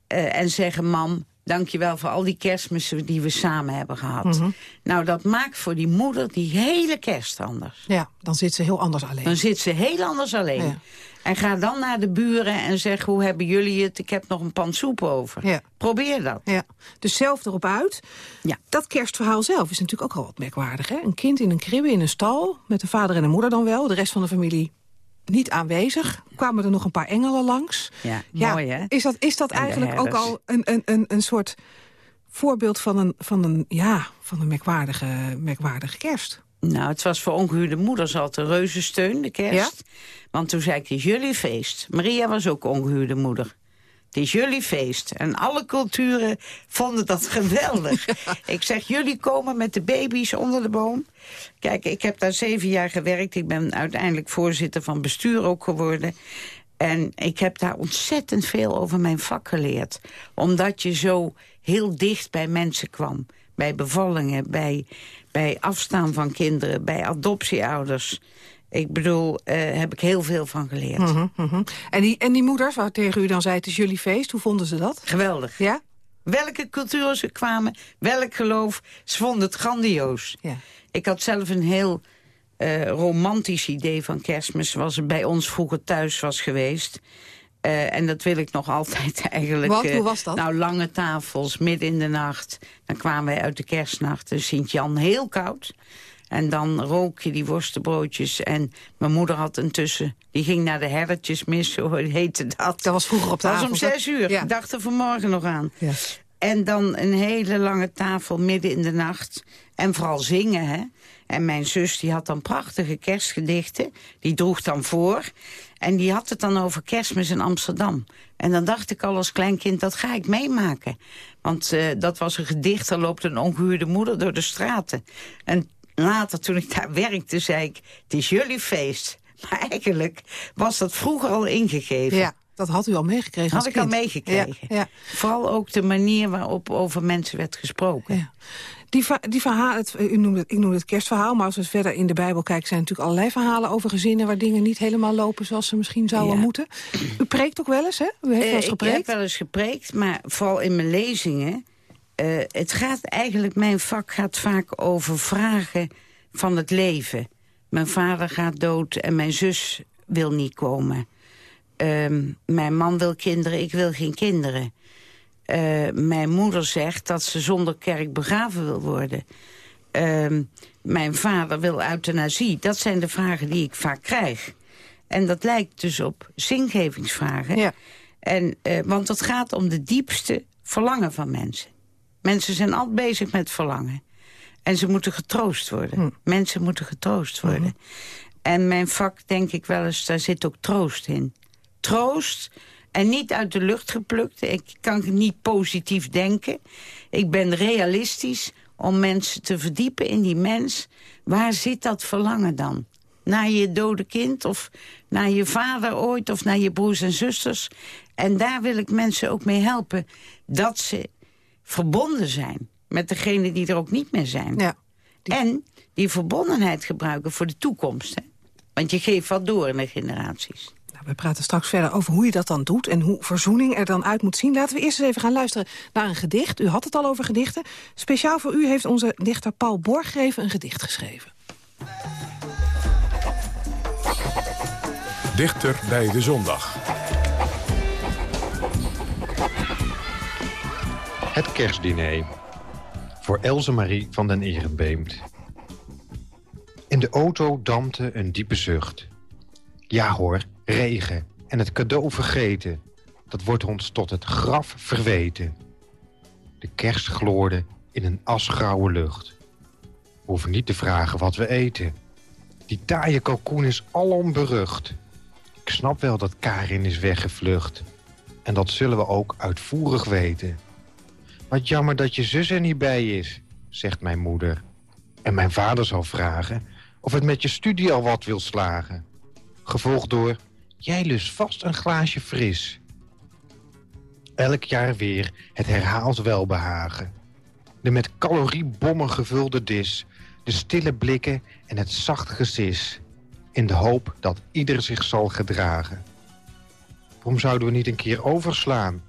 eh, en zeggen, mam, Dankjewel voor al die kerstmissen die we samen hebben gehad. Mhm. Nou, dat maakt voor die moeder die hele kerst anders. Ja, dan zit ze heel anders alleen. Dan zit ze heel anders alleen. Ja. En ga dan naar de buren en zeg, hoe hebben jullie het? Ik heb nog een pan soep over. Ja. Probeer dat. Ja, dus zelf erop uit. Ja. Dat kerstverhaal zelf is natuurlijk ook al wat merkwaardig. Hè? Een kind in een kribbe in een stal, met de vader en de moeder dan wel. De rest van de familie niet aanwezig. Kwamen er nog een paar engelen langs. Ja, mooi hè? Is dat, is dat En eigenlijk ook al een, een, een, een soort voorbeeld van een, van een, ja, van een merkwaardige, merkwaardige kerst? Nou, het was voor ongehuwde moeders altijd een reuzensteun, de kerst. Want toen zei ik, het is jullie feest. Maria was ook ongehuwde moeder. Het is jullie feest. En alle culturen vonden dat <laughs> geweldig. <laughs> Ik zeg, jullie komen met de baby's onder de boom. Kijk, ik heb daar zeven jaar gewerkt. Ik ben uiteindelijk voorzitter van bestuur ook geworden. En ik heb daar ontzettend veel over mijn vak geleerd. Omdat je zo heel dicht bij mensen kwam. Bij bevallingen, bij, bij afstaan van kinderen, bij adoptieouders. Ik bedoel, eh heb ik heel veel van geleerd. Mhm, mhm. En, die, en die moeders, waar tegen u dan zei, het is jullie feest. Hoe vonden ze dat? Geweldig. Ja? Welke cultuur ze kwamen, welk geloof, ze vonden het grandioos. Ja. Ik had zelf een heel eh, romantisch idee van kerstmis... zoals het bij ons vroeger thuis was geweest. Eh, en dat wil ik nog altijd <laughs> eigenlijk. Wat? eh, Hoe was dat? Nou, lange tafels, midden in de nacht. Dan kwamen wij uit de kerstnacht. De Sint-Jan heel koud. En dan rook je die worstenbroodjes. En mijn moeder had intussen... die ging naar de herdertjesmis, zo <laughs> heette dat. Dat was vroeger op de Dat was om zes uur. Ja. Ik dacht er vanmorgen nog aan. Ja. En dan een hele lange tafel midden in de nacht. En vooral zingen, hè. En mijn zus die had dan prachtige kerstgedichten. Die droeg dan voor. En die had het dan over kerstmis in Amsterdam. En dan dacht ik al als kleinkind, dat ga ik meemaken. Want eh, dat was een gedicht, er loopt een ongehuurde moeder door de straten. En later, toen ik daar werkte, zei ik, het is jullie feest. <laughs> Maar eigenlijk was dat vroeger al ingegeven. Ja, dat had u al meegekregen Had ik al kind. meegekregen. Ja, ja. Vooral ook de manier waarop over mensen werd gesproken. Ja. Die, die verhalen, het, u noemde, ik noemde het kerstverhaal, maar als we verder in de Bijbel kijken... zijn natuurlijk allerlei verhalen over gezinnen... waar dingen niet helemaal lopen zoals ze misschien zouden Ja. moeten. U preekt ook wel eens, hè? U heeft wel eens Eh, ik gepreekt. heb wel eens gepreekt, maar vooral in mijn lezingen... eh, het gaat eigenlijk, mijn vak gaat vaak over vragen van het leven. Mijn vader gaat dood en mijn zus wil niet komen. Ehm, mijn man wil kinderen, ik wil geen kinderen. Eh, mijn moeder zegt dat ze zonder kerk begraven wil worden. Ehm, mijn vader wil euthanasie. Dat zijn de vragen die ik vaak krijg. En dat lijkt dus op zingevingsvragen. Ja. En, eh, want het gaat om de diepste verlangen van mensen. Mensen zijn altijd bezig met verlangen. En ze moeten getroost worden. Hm. Mensen moeten getroost worden. En mijn vak, denk ik wel eens, daar zit ook troost in. Troost en niet uit de lucht geplukt. Ik kan niet positief denken. Ik ben realistisch om mensen te verdiepen in die mens. Waar zit dat verlangen dan? Naar je dode kind of naar je vader ooit of naar je broers en zusters. En daar wil ik mensen ook mee helpen. Dat ze verbonden zijn met degene die er ook niet meer zijn. Ja. En die verbondenheid gebruiken voor de toekomst. Hè? Want je geeft wat door in de generaties. We praten straks verder over hoe je dat dan doet... en hoe verzoening er dan uit moet zien. Laten we eerst eens even gaan luisteren naar een gedicht. U had het al over gedichten. Speciaal voor u heeft onze dichter Paul Borgreven een gedicht geschreven. Dichter bij de zondag. Het kerstdiner. Voor Else Marie van den Ehrenbeemt. In de auto dampte een diepe zucht. Ja hoor, regen en het cadeau vergeten. Dat wordt ons tot het graf verweten. De kerst gloorde in een asgrauwe lucht. We hoeven niet te vragen wat we eten. Die taaie kalkoen is alom berucht. Ik snap wel dat Karin is weggevlucht. En dat zullen we ook uitvoerig weten. Wat jammer dat je zus er niet bij is, zegt mijn moeder. En mijn vader zal vragen of het met je studie al wat wil slagen. Gevolgd door, jij lust vast een glaasje fris. Elk jaar weer het herhaald welbehagen. De met caloriebommen gevulde dis. De stille blikken en het zacht gesis. In de hoop dat ieder zich zal gedragen. Waarom zouden we niet een keer overslaan?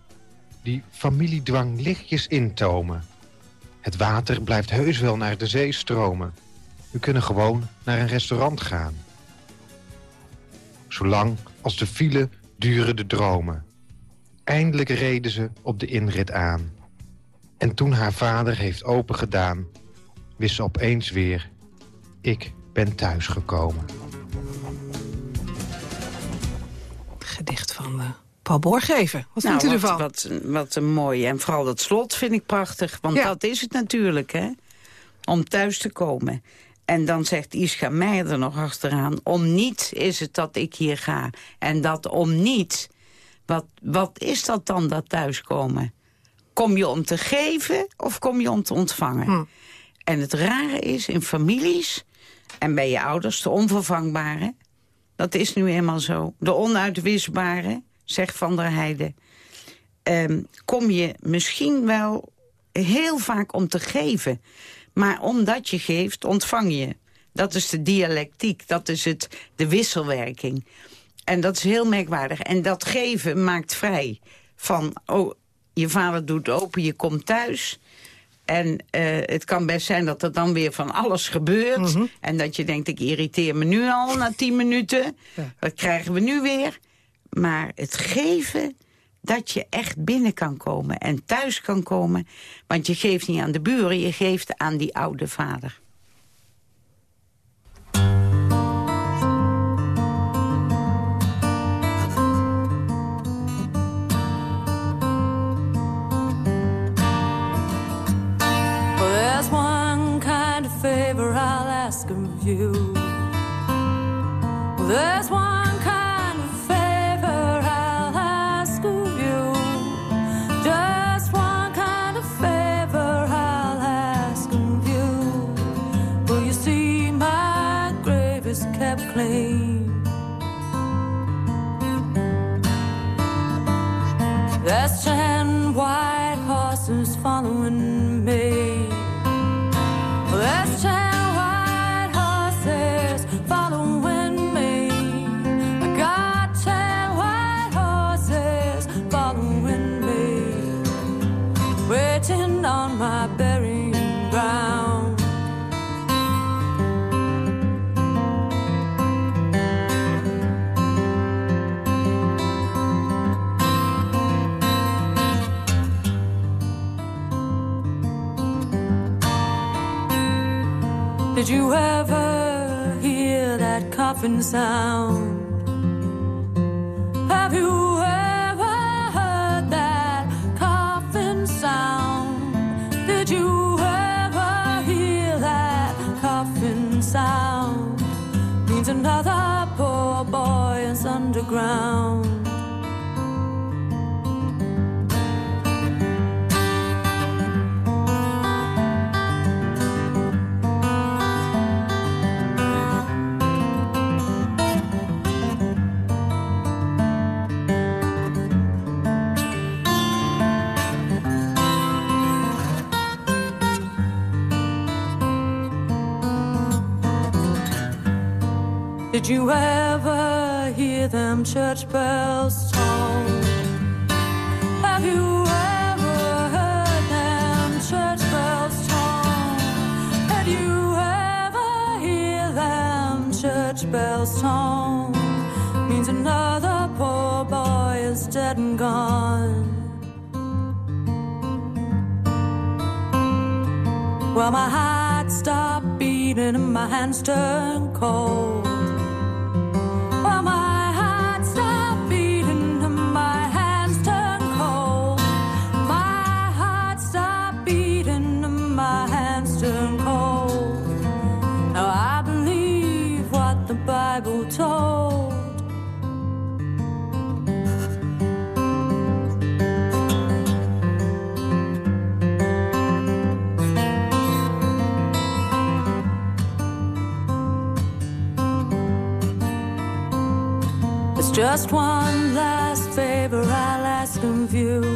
die familiedwang lichtjes intomen. Het water blijft heus wel naar de zee stromen. We kunnen gewoon naar een restaurant gaan. Zolang als de file duren de dromen. Eindelijk reden ze op de inrit aan. En toen haar vader heeft opengedaan... wist ze opeens weer... ik ben thuisgekomen. Gedicht van uh, Paul Borgeven. Wat nou, vindt u ervan? Wat, wat, wat een mooi. En vooral dat slot vind ik prachtig. Want Ja. dat is het natuurlijk, hè. Om thuis te komen. En dan zegt Ischa Meijer er nog achteraan... om niets is het dat ik hier ga. En dat om niets... Wat, wat is dat dan, dat thuiskomen? Kom je om te geven of kom je om te ontvangen? Hm. En het rare is, in families en bij je ouders... de onvervangbare, dat is nu eenmaal zo. De onuitwisbare, zegt Van der Heijden... ehm, kom je misschien wel heel vaak om te geven. Maar omdat je geeft, ontvang je. Dat is de dialectiek, dat is het, de wisselwerking. En dat is heel merkwaardig. En dat geven maakt vrij. Van, oh, je vader doet open, je komt thuis... En eh, het kan best zijn dat er dan weer van alles gebeurt. En dat je denkt, ik irriteer me nu al na tien minuten. Wat krijgen we nu weer? Maar het geven, dat je echt binnen kan komen en thuis kan komen. Want je geeft niet aan de buren, je geeft aan die oude vader. There's one And sound. You ever hear them church bells toll? Have you ever heard them church bells toll? Had you ever hear them church bells toll? Means another poor boy is dead and gone. Well, my heart stopped beating and my hands turned cold. Just one last favor I'll ask of you.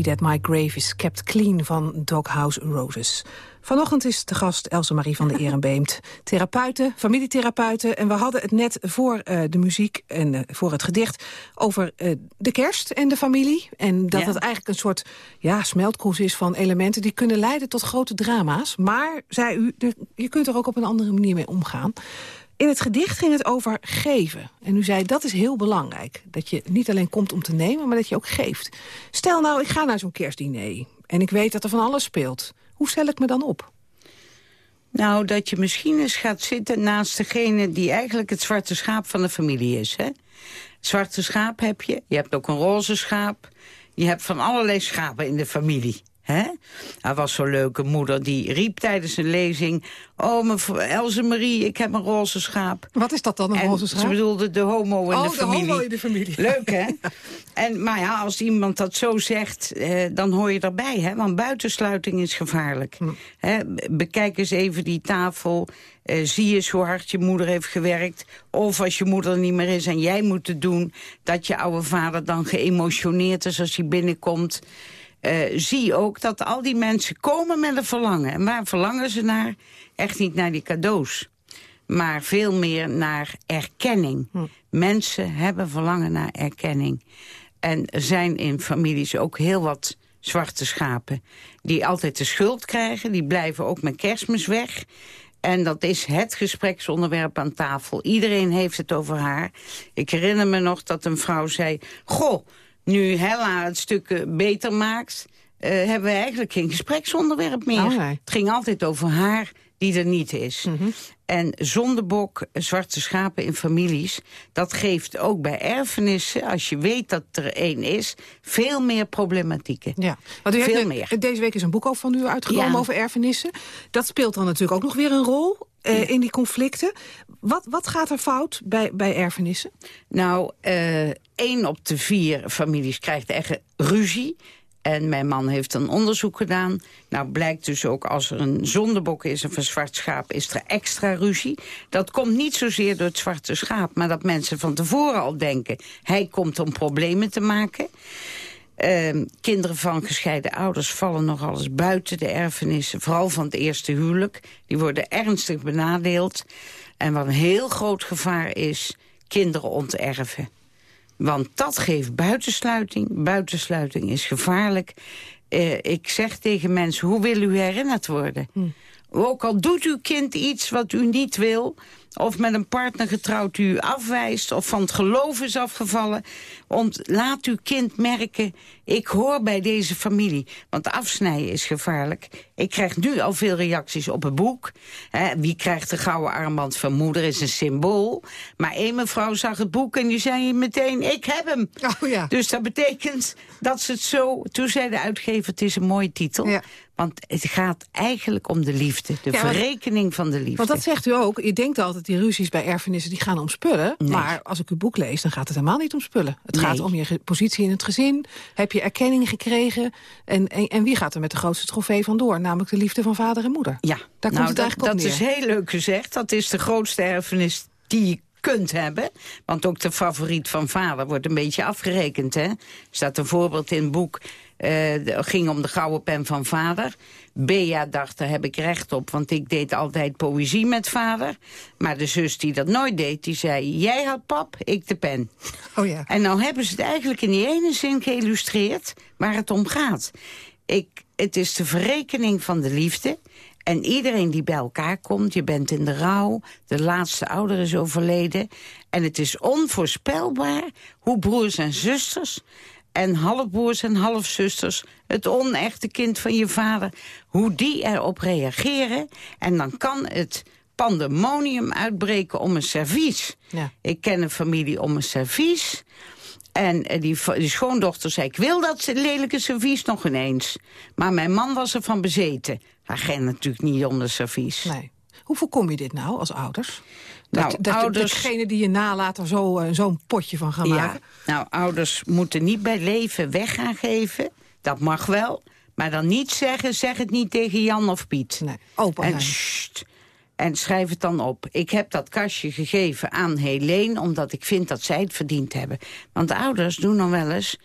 See That My Grave Is Kept Clean van Doghouse Roses. Vanochtend is de gast Else Marie van der <laughs> Erenbeemt. Therapeute, familietherapeute. En we hadden het net voor uh, de muziek en uh, voor het gedicht... over uh, de kerst en de familie. En dat Ja. het eigenlijk een soort ja, smeltkroes is van elementen... die kunnen leiden tot grote drama's. Maar, zei u, je kunt er ook op een andere manier mee omgaan. In het gedicht ging het over geven. En u zei, dat is heel belangrijk. Dat je niet alleen komt om te nemen, maar dat je ook geeft. Stel nou, ik ga naar zo'n kerstdiner... en ik weet dat er van alles speelt. Hoe stel ik me dan op? Nou, dat je misschien eens gaat zitten naast degene die eigenlijk het zwarte schaap van de familie is. Hè? Zwarte schaap heb je, je hebt ook een roze schaap. Je hebt van allerlei schapen in de familie. Hè? Er was zo'n leuke moeder die riep tijdens een lezing... Oh, mevrouw Else Marie, ik heb een roze schaap. Wat is dat dan, een en roze schaap? Ze bedoelde de homo in Oh, de de familie. homo in de familie. <laughs> Leuk, hè? <laughs> En, maar ja, als iemand dat zo zegt, eh, dan hoor je erbij. Hè? Want buitensluiting is gevaarlijk. Hm. Hè? Bekijk eens even die tafel. Eh, zie eens hoe hard je moeder heeft gewerkt. Of als je moeder er niet meer is en jij moet het doen... dat je oude vader dan geëmotioneerd is als hij binnenkomt. Eh, zie ook dat al die mensen komen met een verlangen. En waar verlangen ze naar? Echt niet naar die cadeaus maar veel meer naar erkenning. Mensen hebben verlangen naar erkenning. En er zijn in families ook heel wat zwarte schapen... die altijd de schuld krijgen, die blijven ook met kerstmis weg... En dat is het gespreksonderwerp aan tafel. Iedereen heeft het over haar. Ik herinner me nog dat een vrouw zei... Goh, nu Hella het stuk beter maakt... eh, hebben we eigenlijk geen gespreksonderwerp meer. Oh, nee. Het ging altijd over haar die er niet is. En zondebok, zwarte schapen in families... dat geeft ook bij erfenissen, als je weet dat er één is... veel meer problematieken. Ja, want u veel heeft, meer. Deze week is een boek ook van u uitgekomen Ja. over erfenissen. Dat speelt dan natuurlijk ook nog weer een rol eh, in die conflicten. Wat, wat gaat er fout bij, bij erfenissen? Nou, eh één op de vier families krijgt echt ruzie. En mijn man heeft een onderzoek gedaan. Nou blijkt dus ook als er een zondebok is of een zwart schaap... is er extra ruzie. Dat komt niet zozeer door het zwarte schaap... maar dat mensen van tevoren al denken... hij komt om problemen te maken. Ehm, kinderen van gescheiden ouders vallen nogal eens buiten de erfenissen. Vooral van het eerste huwelijk. Die worden ernstig benadeeld. En wat een heel groot gevaar is, kinderen onterven. Want dat geeft buitensluiting. Buitensluiting is gevaarlijk. Eh, ik zeg tegen mensen, hoe wil u herinnerd worden? Ook al doet uw kind iets wat u niet wil... of met een partner getrouwd u afwijst... of van het geloof is afgevallen... Ont, laat uw kind merken, ik hoor bij deze familie. Want afsnijden is gevaarlijk. Ik krijg nu al veel reacties op het boek. Wie krijgt de gouden armband van moeder is een symbool. Maar één mevrouw zag het boek en die zei meteen, ik heb hem. Oh ja. Dus dat betekent dat ze het zo... Toen zei de uitgever, het is een mooie titel. Want het gaat eigenlijk om de liefde. De Ja, verrekening van de liefde. Want dat zegt u ook. Je denkt altijd, die ruzies bij erfenissen die gaan om spullen. Maar als ik uw boek lees, dan gaat het helemaal niet om spullen. Het gaat om je positie in het gezin. Heb je erkenning gekregen? En, en, en wie gaat er met de grootste trofee vandoor? Namelijk de liefde van vader en moeder. Ja, Daar nou, komt het dat, eigenlijk op dat is heel leuk gezegd. Dat is de grootste erfenis die je kunt hebben. Want ook de favoriet van vader wordt een beetje afgerekend. Hè? Er staat een voorbeeld in het boek. De- ging om de gouden pen van vader. Bea dacht, daar heb ik recht op, want ik deed altijd poëzie met vader. Maar de zus die dat nooit deed, die zei... jij had pap, ik de pen. Oh ja. En nou hebben ze het eigenlijk in die ene zin geïllustreerd waar het om gaat. Ik, het is de verrekening van de liefde. En iedereen die bij elkaar komt, je bent in de rouw... de laatste ouder is overleden... en het is onvoorspelbaar hoe broers en zusters... en halfbroers en halfzusters, het onechte kind van je vader... hoe die erop reageren. En dan kan het pandemonium uitbreken om een servies. Ja. Ik ken een familie om een servies... En eh, die, die schoondochter zei, ik wil dat lelijke servies nog ineens. Maar mijn man was ervan bezeten. Hij ging natuurlijk niet om de servies. Nee. Hoe voorkom je dit nou als ouders? Dat, Nou, dat ouders- degene die je nalaat zo, eh, zo'n potje van gaan Ja, maken? nou, ouders moeten niet bij leven weg gaan geven. Dat mag wel. Maar dan niet zeggen, zeg het niet tegen Jan of Piet. Nee, En, sst, en schrijf het dan op. Ik heb dat kastje gegeven aan Helene... omdat ik vind dat zij het verdiend hebben. Want de ouders doen dan wel eens...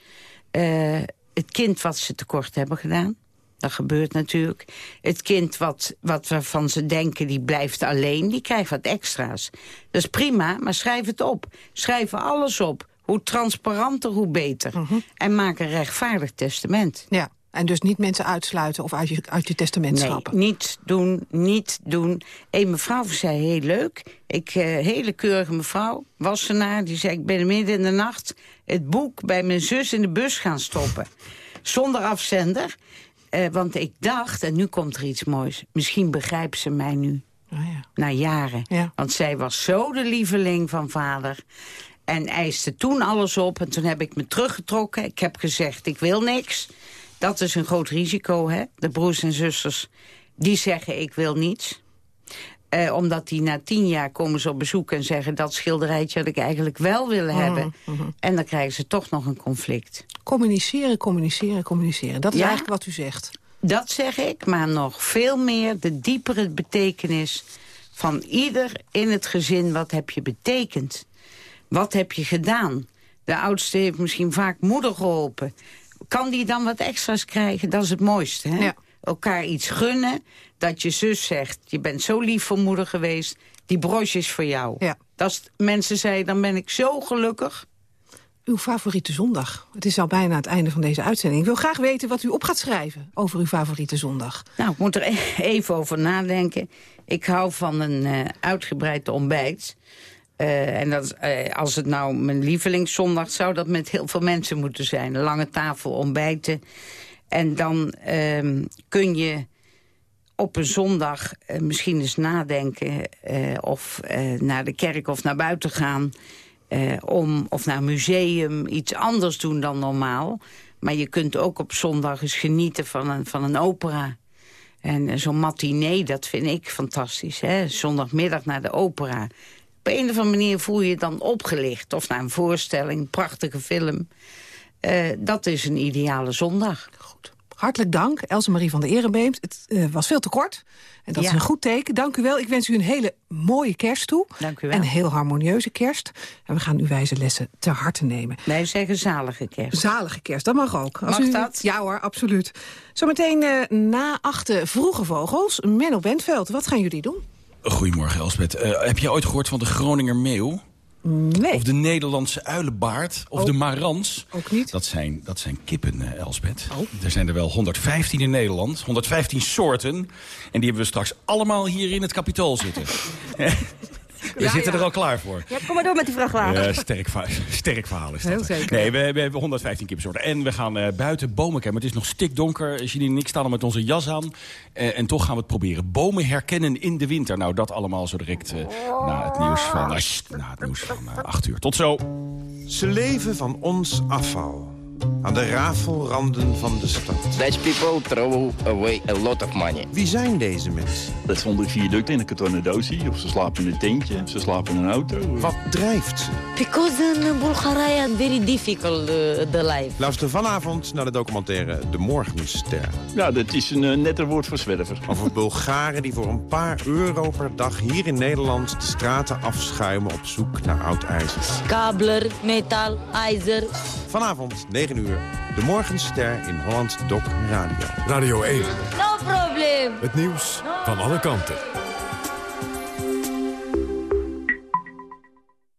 eh, het kind wat ze tekort hebben gedaan. Dat gebeurt natuurlijk. Het kind wat, wat waarvan ze denken, die blijft alleen, die krijgt wat extra's. Dat is prima, maar schrijf het op. Schrijf alles op. Hoe transparanter, hoe beter. En maak een rechtvaardig testament. Ja, en dus niet mensen uitsluiten of uit je, uit je testament Nee, schrappen. niet doen, niet doen. Een mevrouw zei heel leuk. Ik, eh, hele keurige mevrouw, wassenaar, die zei... ik ben midden in de nacht het boek bij mijn zus in de bus gaan stoppen. Zonder afzender. Eh, want ik dacht, en nu komt er iets moois... misschien begrijpt ze mij nu. Oh ja. Na jaren. Ja. Want zij was zo de lieveling van vader. En eiste toen alles op. En toen heb ik me teruggetrokken. Ik heb gezegd, ik wil niks. Dat is een groot risico, hè. De broers en zusters, die zeggen, ik wil niets. Eh, omdat die na tien jaar komen ze op bezoek en zeggen... dat schilderijtje had ik eigenlijk wel willen Mhm, hebben. En dan krijgen ze toch nog een conflict. Communiceren, communiceren, communiceren. Dat is Ja. eigenlijk wat u zegt. Dat zeg ik, maar nog veel meer de diepere betekenis van ieder in het gezin. Wat heb je betekend? Wat heb je gedaan? De oudste heeft misschien vaak moeder geholpen. Kan die dan wat extra's krijgen? Dat is het mooiste, hè? Elkaar iets gunnen. Dat je zus zegt, je bent zo lief voor moeder geweest. Die broche is voor jou. Ja. Dat is, mensen zeiden, dan ben ik zo gelukkig. Uw favoriete zondag. Het is al bijna het einde van deze uitzending. Ik wil graag weten wat u op gaat schrijven over uw favoriete zondag. Nou, ik moet er e- <laughs> even over nadenken. Ik hou van een eh, uitgebreid ontbijt. Eh, en dat, eh, als het nou mijn lievelingszondag zou dat met heel veel mensen moeten zijn. Een lange tafel ontbijten. En dan ehm, kun je op een zondag eh, misschien eens nadenken... eh, of eh, naar de kerk of naar buiten gaan... om, of naar een museum, iets anders doen dan normaal. Maar je kunt ook op zondag eens genieten van een, van een opera. En zo'n matinee, dat vind ik fantastisch. Hè? Zondagmiddag naar de opera. Op een of andere manier voel je je dan opgelicht. Of naar een voorstelling, een prachtige film. Eh, dat is een ideale zondag. Hartelijk dank, Else Marie van der Erenbeemt. Het eh, was veel te kort. En dat Ja. is een goed teken. Dank u wel. Ik wens u een hele mooie kerst toe. Dank u wel. En een heel harmonieuze kerst. En we gaan uw wijze lessen ter harte nemen. Wij zeggen zalige kerst. Zalige kerst, dat mag ook. Mag u... dat? Ja hoor, absoluut. Zometeen eh, na achte vroege vogels. Menno Bentveld, wat gaan jullie doen? Goedemorgen, Elsbeth. Eh, heb jij ooit gehoord van de Groninger meeuw? Nee. Of de Nederlandse uilenbaard? Of de marans? Ook niet. Dat zijn, dat zijn kippen, eh, Elsbeth. Er zijn er wel 115 in Nederland. 115 soorten. En die hebben we straks allemaal hier in het kapitool zitten. <laughs> We Ja, zitten ja. er al klaar voor. Ja, kom maar door met die vrachtwagen. Ja, sterk, <laughs> sterk verhaal is dat. Heel zeker. Nee, we, we hebben 115 kippensoorten. En we gaan eh, buiten bomen kijken. Maar het is nog stikdonker. Janine en ik staan al met onze jas aan. Eh, en toch gaan we het proberen. Bomen herkennen in de winter. Nou, dat allemaal zo direct eh, na het nieuws van, eh, na het nieuws van eh, 8 uur. Tot zo. Ze leven van ons afval. Aan de rafelranden van de stad. Dutch people throw away a lot of money. Wie zijn deze mensen? Dat in viaduct in een kartonnen doosje. Of ze slapen in een tentje, of ze slapen in een auto. Wat drijft ze? Because in Bulgaria very difficult uh, the life. Luister vanavond naar de documentaire De Morgenster. Ja, dat is een uh, netter woord voor zwerver. Over <laughs> Bulgaren die voor een paar euro per dag hier in Nederland de straten afschuimen op zoek naar oud ijzer. Kabler, metal, ijzer. Vanavond, 9 uur, De Morgenster in Holland Doc Radio. Radio 1, No problem. het nieuws van alle kanten.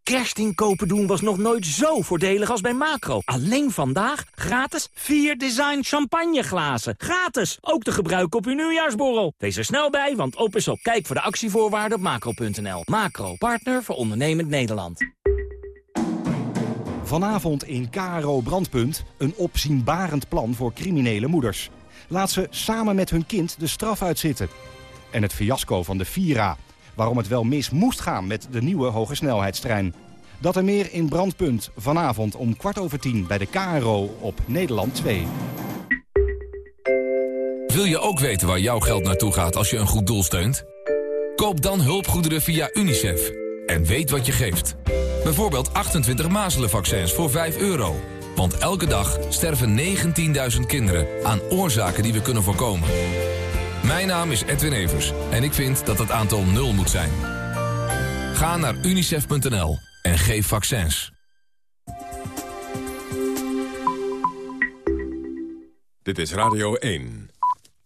Kerstinkopen doen was nog nooit zo voordelig als bij Macro. Alleen vandaag gratis 4 design champagneglazen. Gratis, ook te gebruiken op uw nieuwjaarsborrel. Wees er snel bij, want op is op. Kijk voor de actievoorwaarden op macro.nl. Macro, partner voor ondernemend Nederland. Vanavond in KRO Brandpunt een opzienbarend plan voor criminele moeders. Laat ze samen met hun kind de straf uitzitten. En het fiasco van de Vira. Waarom het wel mis moest gaan met de nieuwe hogesnelheidstrein. Dat en meer in Brandpunt vanavond om kwart over tien bij de KRO op Nederland 2. Wil je ook weten waar jouw geld naartoe gaat als je een goed doel steunt? Koop dan hulpgoederen via UNICEF. En weet wat je geeft. Bijvoorbeeld 28 mazelenvaccins voor 5 euro. Want elke dag sterven 19.000 kinderen aan oorzaken die we kunnen voorkomen. Mijn naam is Edwin Evers en ik vind dat het aantal nul moet zijn. Ga naar unicef.nl en geef vaccins. Dit is Radio 1.